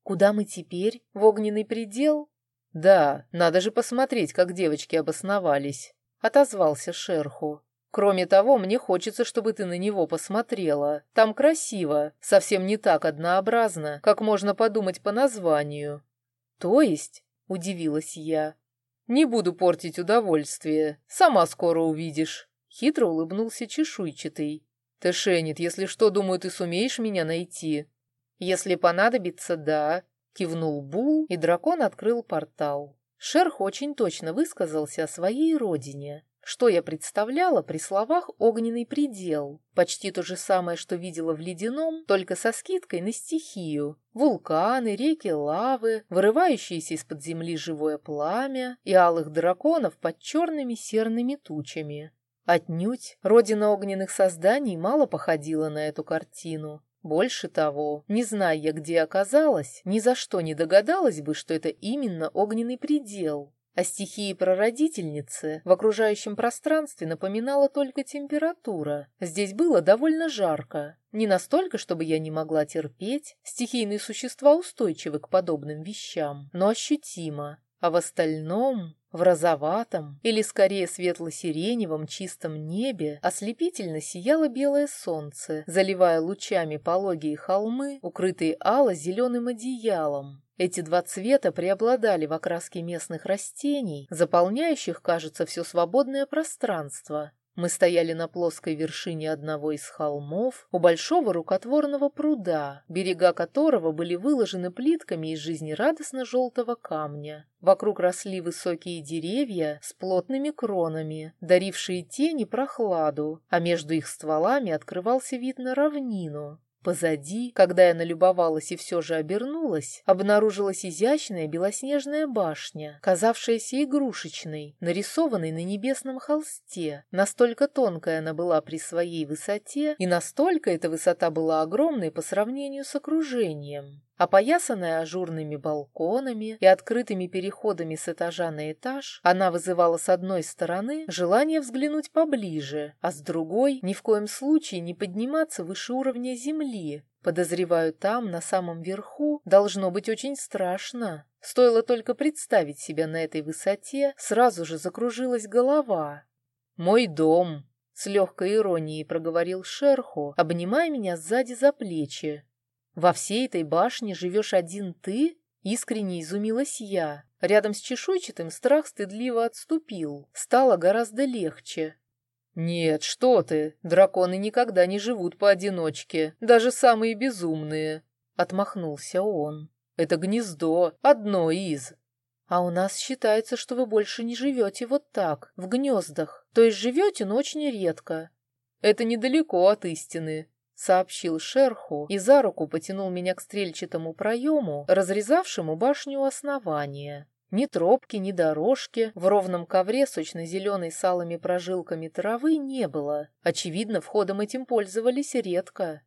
S1: Куда мы теперь? В огненный предел? Да, надо же посмотреть, как девочки обосновались отозвался шерху. Кроме того, мне хочется, чтобы ты на него посмотрела. Там красиво, совсем не так однообразно, как можно подумать по названию. То есть, удивилась я. Не буду портить удовольствие. Сама скоро увидишь. Хитро улыбнулся чешуйчатый. Ты, Шенит, если что, думаю, ты сумеешь меня найти. Если понадобится, да. Кивнул Бул, и дракон открыл портал. Шерх очень точно высказался о своей родине. Что я представляла при словах «огненный предел»? Почти то же самое, что видела в ледяном, только со скидкой на стихию. Вулканы, реки лавы, вырывающиеся из-под земли живое пламя и алых драконов под черными серными тучами. Отнюдь родина огненных созданий мало походила на эту картину. Больше того, не зная я, где оказалась, ни за что не догадалась бы, что это именно огненный предел. О стихии прародительницы в окружающем пространстве напоминала только температура. Здесь было довольно жарко. Не настолько, чтобы я не могла терпеть. Стихийные существа устойчивы к подобным вещам, но ощутимо. А в остальном, в розоватом или скорее светло-сиреневом чистом небе ослепительно сияло белое солнце, заливая лучами пологие холмы, укрытые ало-зеленым одеялом. Эти два цвета преобладали в окраске местных растений, заполняющих, кажется, все свободное пространство. Мы стояли на плоской вершине одного из холмов у большого рукотворного пруда, берега которого были выложены плитками из жизнерадостно желтого камня. Вокруг росли высокие деревья с плотными кронами, дарившие тени прохладу, а между их стволами открывался вид на равнину. Позади, когда я налюбовалась и все же обернулась, обнаружилась изящная белоснежная башня, казавшаяся игрушечной, нарисованной на небесном холсте. Настолько тонкая она была при своей высоте, и настолько эта высота была огромной по сравнению с окружением. Опоясанная ажурными балконами и открытыми переходами с этажа на этаж, она вызывала с одной стороны желание взглянуть поближе, а с другой ни в коем случае не подниматься выше уровня земли. Подозреваю, там, на самом верху, должно быть очень страшно. Стоило только представить себя на этой высоте, сразу же закружилась голова. «Мой дом», — с легкой иронией проговорил Шерху, обнимая меня сзади за плечи. «Во всей этой башне живешь один ты?» Искренне изумилась я. Рядом с чешуйчатым страх стыдливо отступил. Стало гораздо легче. «Нет, что ты! Драконы никогда не живут поодиночке, даже самые безумные!» Отмахнулся он. «Это гнездо, одно из...» «А у нас считается, что вы больше не живете вот так, в гнездах. То есть живете, но очень редко». «Это недалеко от истины», — сообщил шерху и за руку потянул меня к стрельчатому проему, разрезавшему башню основания. Ни тропки, ни дорожки в ровном ковре сочно-зеленой салыми прожилками травы не было. Очевидно, входом этим пользовались редко.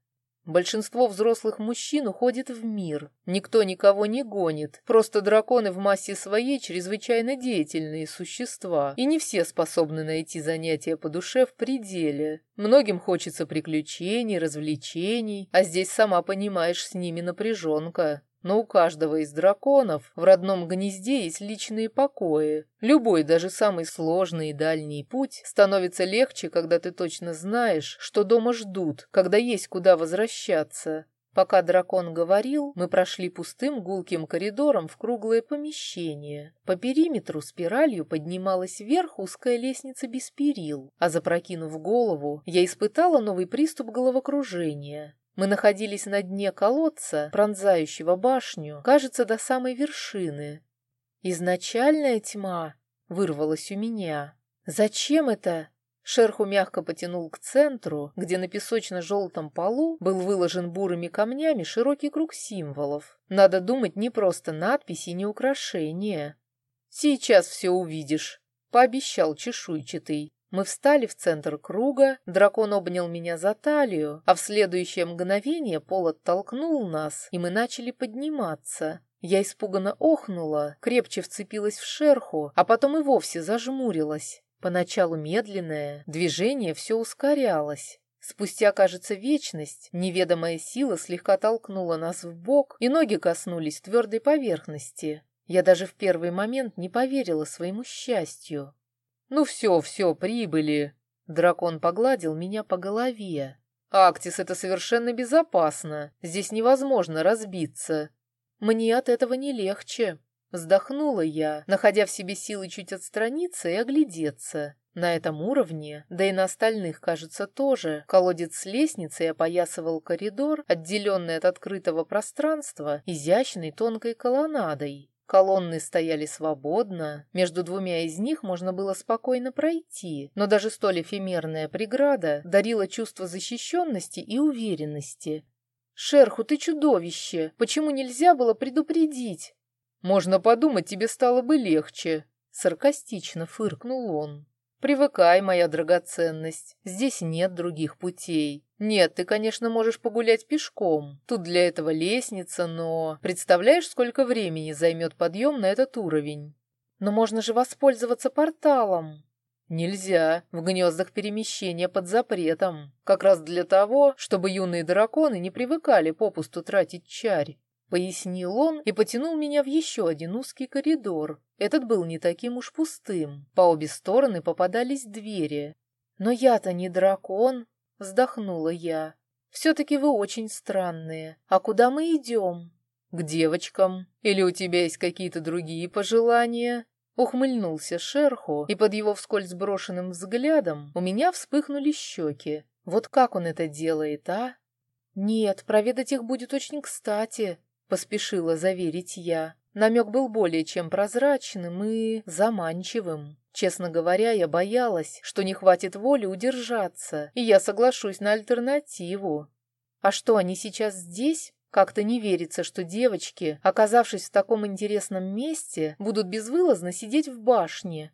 S1: Большинство взрослых мужчин уходит в мир. Никто никого не гонит. Просто драконы в массе своей чрезвычайно деятельные существа, и не все способны найти занятия по душе в пределе. Многим хочется приключений, развлечений, а здесь, сама понимаешь, с ними напряженка. Но у каждого из драконов в родном гнезде есть личные покои. Любой, даже самый сложный и дальний путь становится легче, когда ты точно знаешь, что дома ждут, когда есть куда возвращаться. Пока дракон говорил, мы прошли пустым гулким коридором в круглое помещение. По периметру спиралью поднималась вверх узкая лестница без перил, а запрокинув голову, я испытала новый приступ головокружения. Мы находились на дне колодца, пронзающего башню, кажется, до самой вершины. Изначальная тьма вырвалась у меня. Зачем это? Шерху мягко потянул к центру, где на песочно-желтом полу был выложен бурыми камнями широкий круг символов. Надо думать, не просто надписи, не украшения. «Сейчас все увидишь», — пообещал чешуйчатый. Мы встали в центр круга, дракон обнял меня за талию, а в следующее мгновение пол оттолкнул нас, и мы начали подниматься. Я испуганно охнула, крепче вцепилась в шерху, а потом и вовсе зажмурилась. Поначалу медленное, движение все ускорялось. Спустя, кажется, вечность, неведомая сила слегка толкнула нас в бок, и ноги коснулись твердой поверхности. Я даже в первый момент не поверила своему счастью. «Ну все, все, прибыли!» Дракон погладил меня по голове. «Актис, это совершенно безопасно. Здесь невозможно разбиться. Мне от этого не легче». Вздохнула я, находя в себе силы чуть отстраниться и оглядеться. На этом уровне, да и на остальных, кажется, тоже, колодец с лестницей опоясывал коридор, отделенный от открытого пространства изящной тонкой колоннадой. Колонны стояли свободно, между двумя из них можно было спокойно пройти, но даже столь эфемерная преграда дарила чувство защищенности и уверенности. «Шерху, ты чудовище! Почему нельзя было предупредить?»
S2: «Можно подумать, тебе стало бы легче», — саркастично фыркнул он. «Привыкай, моя драгоценность, здесь нет других путей. Нет, ты, конечно, можешь погулять пешком. Тут для этого лестница, но... Представляешь, сколько времени займет подъем на этот уровень?
S1: Но можно же воспользоваться порталом.
S2: Нельзя. В гнездах перемещения под запретом. Как раз для того, чтобы юные драконы не привыкали попусту тратить чарь. Пояснил он и потянул меня в еще один узкий коридор. Этот был не таким уж пустым. По обе стороны попадались двери.
S1: «Но я-то не дракон», — вздохнула я. «Все-таки вы очень странные. А куда мы идем?»
S2: «К девочкам. Или у тебя есть какие-то другие пожелания?» Ухмыльнулся шерху, и под его вскользь брошенным взглядом у меня вспыхнули щеки. Вот как он это делает, а?
S1: «Нет, проведать их будет очень кстати», Поспешила заверить я. Намек был более чем прозрачным и заманчивым. Честно говоря, я боялась, что не хватит воли удержаться, и я соглашусь на альтернативу. А что, они сейчас здесь? Как-то не верится, что девочки, оказавшись в таком интересном месте, будут безвылазно сидеть в башне.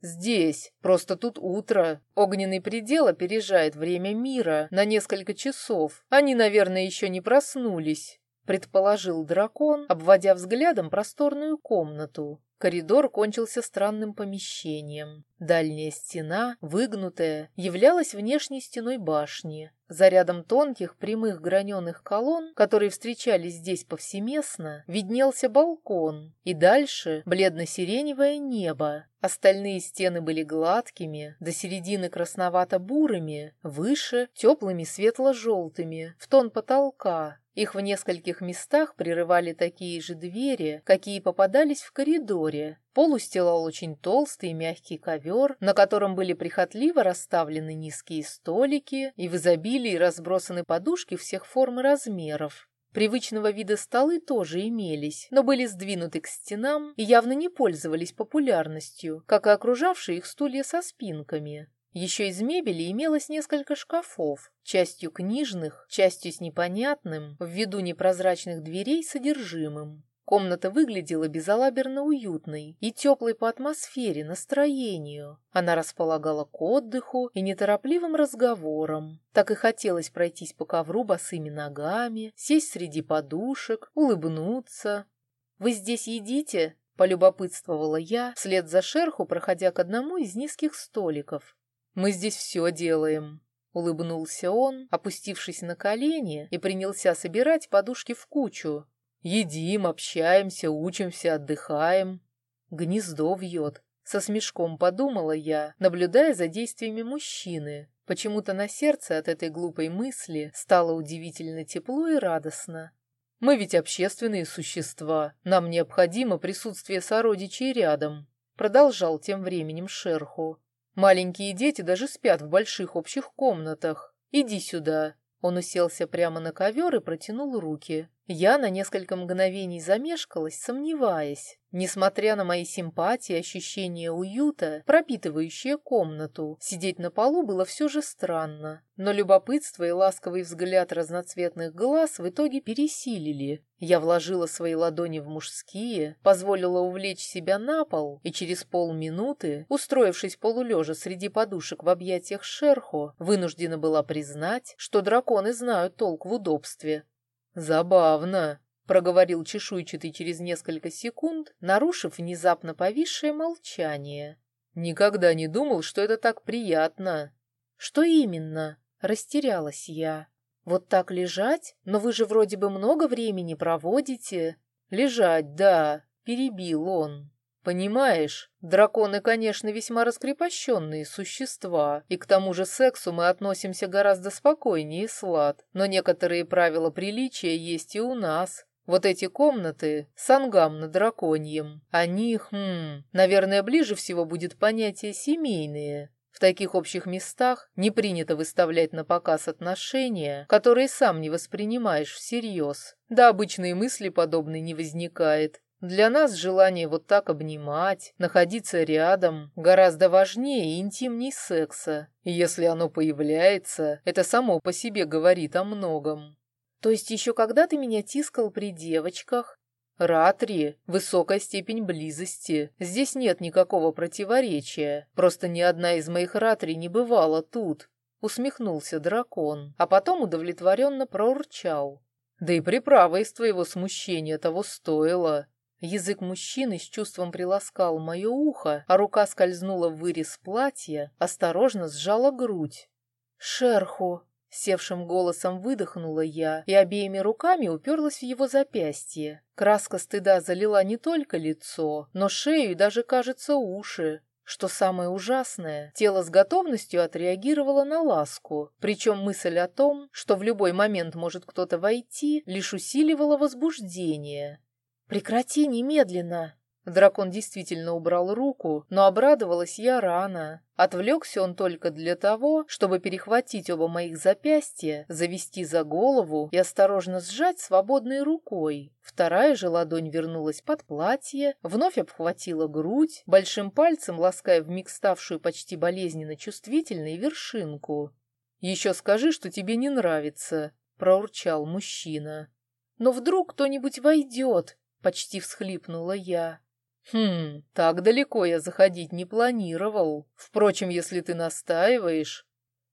S2: Здесь, просто тут утро. Огненный предел опережает время мира на несколько часов. Они, наверное, еще не проснулись
S1: предположил дракон, обводя взглядом просторную комнату. Коридор кончился странным помещением. Дальняя стена, выгнутая, являлась внешней стеной башни. За рядом тонких прямых граненых колонн, которые встречались здесь повсеместно, виднелся балкон, и дальше бледно-сиреневое небо. Остальные стены были гладкими, до середины красновато-бурыми, выше теплыми светло-желтыми, в тон потолка, их в нескольких местах прерывали такие же двери, какие попадались в коридоре. Пол устилал очень толстый и мягкий ковер, на котором были прихотливо расставлены низкие столики и в изобилии разбросаны подушки всех форм и размеров. Привычного вида столы тоже имелись, но были сдвинуты к стенам и явно не пользовались популярностью, как и окружавшие их стулья со спинками. Еще из мебели имелось несколько шкафов, частью книжных, частью с непонятным, ввиду непрозрачных дверей, содержимым. Комната выглядела безалаберно уютной и теплой по атмосфере, настроению. Она располагала к отдыху и неторопливым разговорам. Так и хотелось пройтись по ковру босыми ногами, сесть среди подушек, улыбнуться. «Вы здесь едите?» — полюбопытствовала я, вслед за шерху, проходя к одному из низких столиков.
S2: Мы здесь все делаем», — улыбнулся он, опустившись на колени и принялся собирать подушки в кучу. «Едим, общаемся, учимся, отдыхаем. Гнездо вьет». Со смешком подумала я, наблюдая за действиями мужчины. Почему-то на сердце от этой глупой мысли стало удивительно тепло и радостно. «Мы ведь общественные существа, нам необходимо присутствие сородичей рядом», продолжал тем временем шерху. Маленькие дети даже спят в больших общих комнатах. Иди сюда». Он уселся прямо на ковер и протянул руки. Я на несколько мгновений замешкалась, сомневаясь. Несмотря на мои симпатии ощущение уюта, пропитывающее комнату, сидеть на полу было все же странно. Но любопытство и ласковый взгляд разноцветных глаз в итоге пересилили. Я вложила свои ладони в мужские, позволила увлечь себя на пол, и через полминуты, устроившись полулежа среди подушек в объятиях шерхо, вынуждена была признать, что драконы знают толк в удобстве. «Забавно», — проговорил чешуйчатый через несколько секунд, нарушив внезапно повисшее молчание. «Никогда не думал, что это так приятно».
S1: «Что именно?» — растерялась я. «Вот так лежать? Но вы же вроде бы много времени проводите».
S2: «Лежать, да», — перебил он. Понимаешь, драконы, конечно, весьма раскрепощенные существа, и к тому же сексу мы относимся гораздо спокойнее и слад, но некоторые правила приличия есть и у нас.
S1: Вот эти комнаты с ангам на драконьем, они, хм, наверное, ближе всего будет понятие «семейные». В таких общих местах не принято выставлять на показ отношения, которые сам не воспринимаешь всерьез. Да обычные мысли подобной не возникает. Для нас желание вот так обнимать, находиться рядом, гораздо важнее и интимней секса. И если оно появляется, это само по себе говорит о многом. То есть еще когда ты меня тискал при девочках? Ратри — высокая степень близости. Здесь нет никакого противоречия. Просто ни одна из моих ратри не бывала тут. Усмехнулся дракон, а потом удовлетворенно проурчал. Да и приправа из твоего смущения того стоила. Язык мужчины с чувством приласкал мое ухо, а рука скользнула в вырез платья, осторожно сжала грудь. «Шерху!» Севшим голосом выдохнула я и обеими руками уперлась в его запястье. Краска стыда залила не только лицо, но шею и даже, кажется, уши. Что самое ужасное, тело с готовностью отреагировало на ласку, причем мысль о том, что в любой момент может кто-то войти, лишь усиливала возбуждение. «Прекрати немедленно!» Дракон действительно убрал руку, но обрадовалась я рано. Отвлекся он только для того, чтобы перехватить оба моих запястья, завести за голову и осторожно сжать свободной рукой. Вторая же ладонь вернулась под платье, вновь обхватила грудь, большим пальцем лаская вмиг ставшую почти болезненно чувствительной вершинку. «Еще скажи, что тебе не нравится», — проурчал мужчина. «Но вдруг кто-нибудь войдет?» — почти всхлипнула я. «Хм, так далеко я заходить не планировал. Впрочем, если ты настаиваешь...»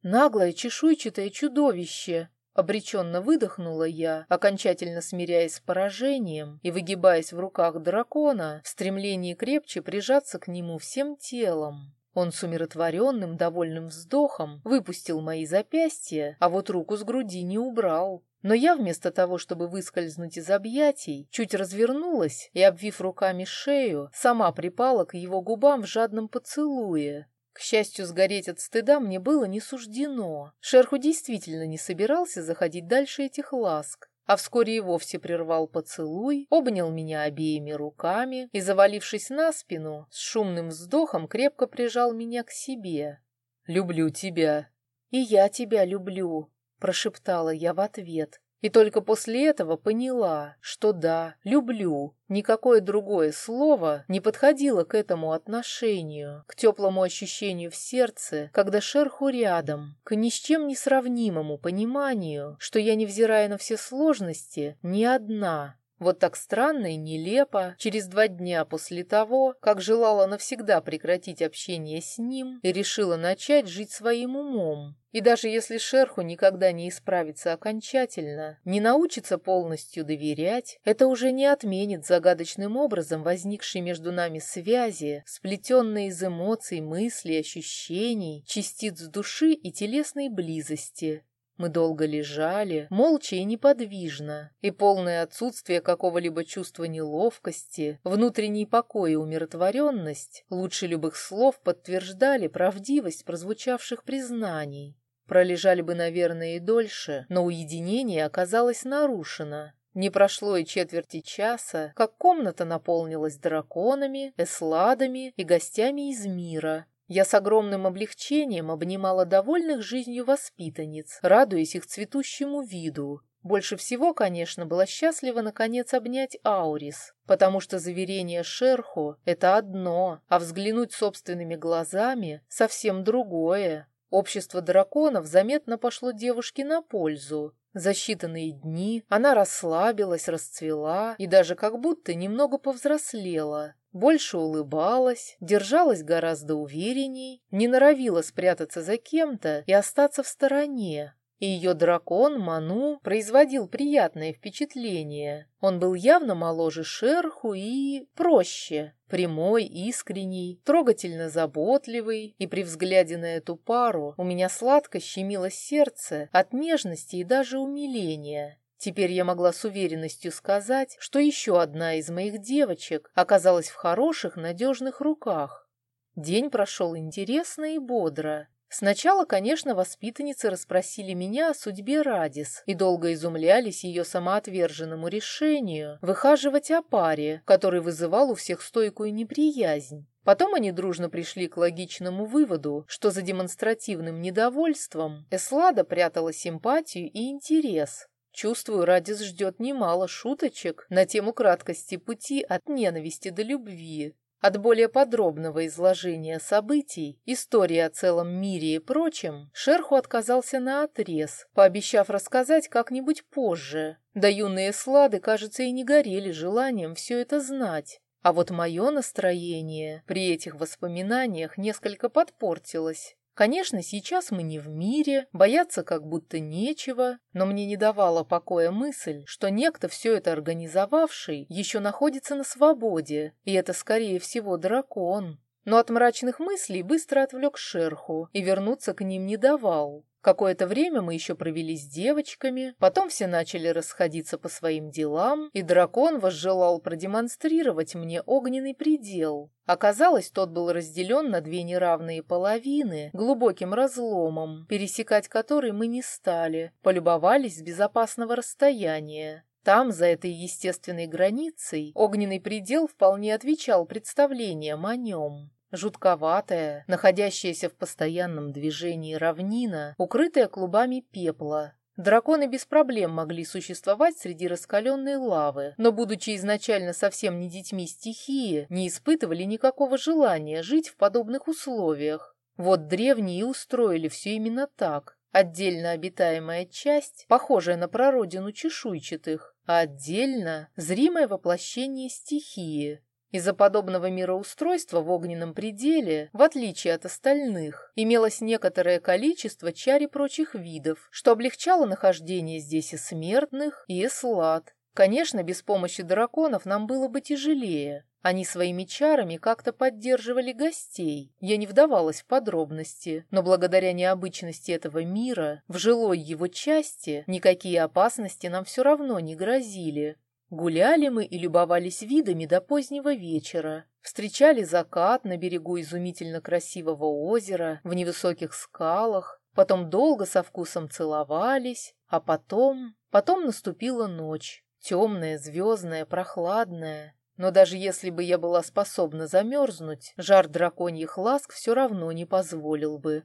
S1: «Наглое чешуйчатое чудовище!» Обреченно выдохнула я, окончательно смиряясь с поражением и выгибаясь в руках дракона в стремлении крепче прижаться к нему всем телом. Он с умиротворенным, довольным вздохом выпустил мои запястья, а вот руку с груди не убрал. Но я вместо того, чтобы выскользнуть из объятий, чуть развернулась и, обвив руками шею, сама припала к его губам в жадном поцелуе. К счастью, сгореть от стыда мне было не суждено. Шерху действительно не собирался заходить дальше этих ласк, а вскоре и вовсе прервал поцелуй, обнял меня обеими руками и, завалившись на спину, с шумным вздохом крепко прижал меня к себе. «Люблю тебя». «И я тебя люблю», прошептала я в ответ. И только после этого поняла, что да, люблю. Никакое другое слово не подходило к этому отношению, к теплому ощущению в сердце, когда шерху рядом, к ни с чем не сравнимому пониманию, что я, невзирая на все сложности, не одна, вот так странно и нелепо, через два дня после того, как желала навсегда прекратить общение с ним и решила начать жить своим умом. И даже если шерху никогда не исправится окончательно, не научится полностью доверять, это уже не отменит загадочным образом возникшей между нами связи, сплетенной из эмоций, мыслей, ощущений, частиц души и телесной близости. Мы долго лежали, молча и неподвижно, и полное отсутствие какого-либо чувства неловкости, внутренний покой и умиротворенность лучше любых слов подтверждали правдивость прозвучавших признаний. Пролежали бы, наверное, и дольше, но уединение оказалось нарушено. Не прошло и четверти часа, как комната наполнилась драконами, эсладами и гостями из мира, я с огромным облегчением обнимала довольных жизнью воспитанниц, радуясь их цветущему виду. Больше всего, конечно, была счастлива наконец обнять Аурис, потому что заверение Шерху — это одно, а взглянуть собственными глазами — совсем другое. Общество драконов заметно пошло девушке на пользу. За считанные дни она расслабилась, расцвела и даже как будто немного повзрослела. Больше улыбалась, держалась гораздо уверенней, не норовила спрятаться за кем-то и остаться в стороне. И ее дракон Ману производил приятное впечатление. Он был явно моложе Шерху и проще, прямой, искренний, трогательно заботливый, и при взгляде на эту пару у меня сладко щемило сердце от нежности и даже умиления. Теперь я могла с уверенностью сказать, что еще одна из моих девочек оказалась в хороших, надежных руках. День прошел интересно и бодро. Сначала, конечно, воспитанницы расспросили меня о судьбе Радис и долго изумлялись ее самоотверженному решению выхаживать о паре, который вызывал у всех стойкую неприязнь. Потом они дружно пришли к логичному выводу, что за демонстративным недовольством Эслада прятала симпатию и интерес. Чувствую, Радис ждет немало шуточек на тему краткости пути от ненависти до любви. От более подробного изложения событий, истории о целом мире и прочем, Шерху отказался на отрез, пообещав рассказать как-нибудь позже. Да юные слады, кажется, и не горели желанием все это знать. А вот мое настроение при этих воспоминаниях несколько подпортилось. Конечно, сейчас мы не в мире, бояться как будто нечего, но мне не давала покоя мысль, что некто, все это организовавший, еще находится на свободе, и это, скорее всего, дракон. Но от мрачных мыслей быстро отвлек шерху и вернуться к ним не давал. Какое-то время мы еще провели с девочками, потом все начали расходиться по своим делам, и дракон возжелал продемонстрировать мне огненный предел. Оказалось, тот был разделен на две неравные половины, глубоким разломом, пересекать который мы не стали, полюбовались с безопасного расстояния. Там, за этой естественной границей, огненный предел вполне отвечал представлениям о нем. Жутковатая, находящаяся в постоянном движении равнина, укрытая клубами пепла. Драконы без проблем могли существовать среди раскаленной лавы, но, будучи изначально совсем не детьми стихии, не испытывали никакого желания жить в подобных условиях. Вот древние устроили все именно так. Отдельно обитаемая часть, похожая на прародину чешуйчатых, а отдельно зримое воплощение стихии. Из-за подобного мироустройства в огненном пределе, в отличие от остальных, имелось некоторое количество чари прочих видов, что облегчало нахождение здесь и смертных, и эслад. Конечно, без помощи драконов нам было бы тяжелее. Они своими чарами как-то поддерживали гостей. Я не вдавалась в подробности, но благодаря необычности этого мира, в жилой его части, никакие опасности нам все равно не грозили. Гуляли мы и любовались видами до позднего вечера. Встречали закат на берегу изумительно красивого озера, в невысоких скалах. Потом долго со вкусом целовались, а потом... Потом наступила ночь. Темная, звездная, прохладная. Но даже если бы я была способна замерзнуть, жар драконьих ласк все равно не позволил бы.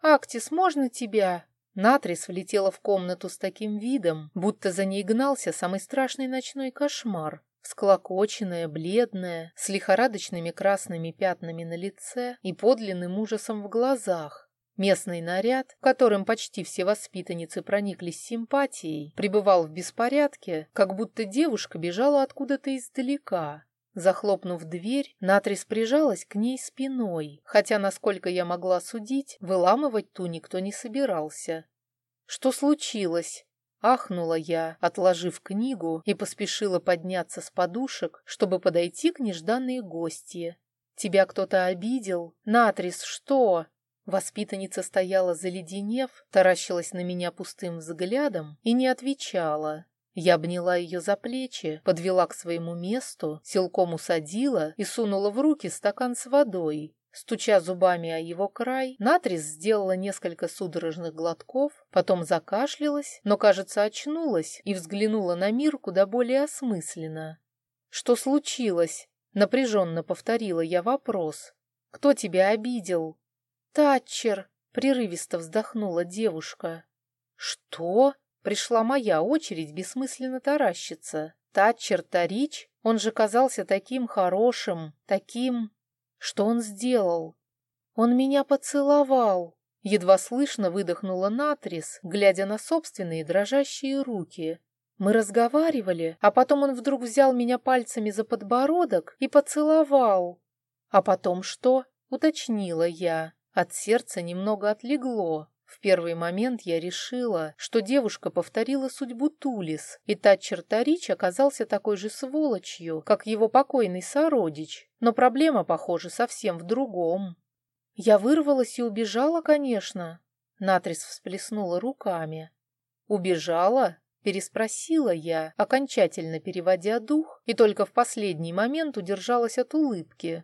S1: «Актис, можно тебя?» Натрис влетела в комнату с таким видом, будто за ней гнался самый страшный ночной кошмар. Всклокоченная, бледная, с лихорадочными красными пятнами на лице и подлинным ужасом в глазах. Местный наряд, которым почти все воспитанницы прониклись симпатией, пребывал в беспорядке, как будто девушка бежала откуда-то издалека. Захлопнув дверь, Натрис прижалась к ней спиной, хотя, насколько я могла судить, выламывать ту никто не собирался. «Что случилось?» Ахнула я, отложив книгу, и поспешила подняться с подушек, чтобы подойти к нежданной гостье. «Тебя кто-то обидел? Натрис, что?» Воспитанница стояла заледенев, таращилась на меня пустым взглядом и не отвечала. Я обняла ее за плечи, подвела к своему месту, силком усадила и сунула в руки стакан с водой. Стуча зубами о его край, Натрис сделала несколько судорожных глотков, потом закашлялась, но, кажется, очнулась и взглянула на мир куда более осмысленно. «Что случилось?» — напряженно повторила я вопрос. «Кто тебя обидел?» «Татчер!» — прерывисто вздохнула девушка. «Что?» Пришла моя очередь бессмысленно таращиться. Татчер Тарич, он же казался таким хорошим, таким... Что он сделал? Он меня поцеловал. Едва слышно выдохнула Натрис, глядя на собственные дрожащие руки. Мы разговаривали, а потом он вдруг взял меня пальцами за подбородок и поцеловал. А потом что? Уточнила я. От сердца немного отлегло. В первый момент я решила, что девушка повторила судьбу Тулис, и Татчер Тарич оказался такой же сволочью, как его покойный сородич. Но проблема, похоже, совсем в другом. Я вырвалась и убежала, конечно. Натрис всплеснула руками. «Убежала?» — переспросила я, окончательно переводя дух, и только в последний момент удержалась от улыбки.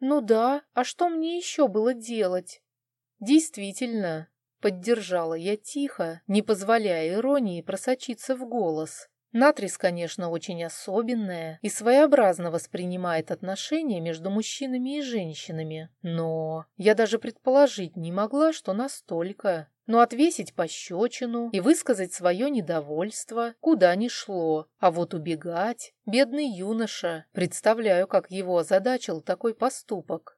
S1: «Ну да, а что мне еще было делать?» Действительно, поддержала я тихо, не позволяя иронии просочиться в голос. Натрис, конечно, очень особенная и своеобразно воспринимает отношения между мужчинами и женщинами, но я даже предположить не могла, что настолько. Но отвесить пощечину и высказать свое недовольство куда ни шло, а вот убегать, бедный юноша, представляю, как его озадачил такой поступок.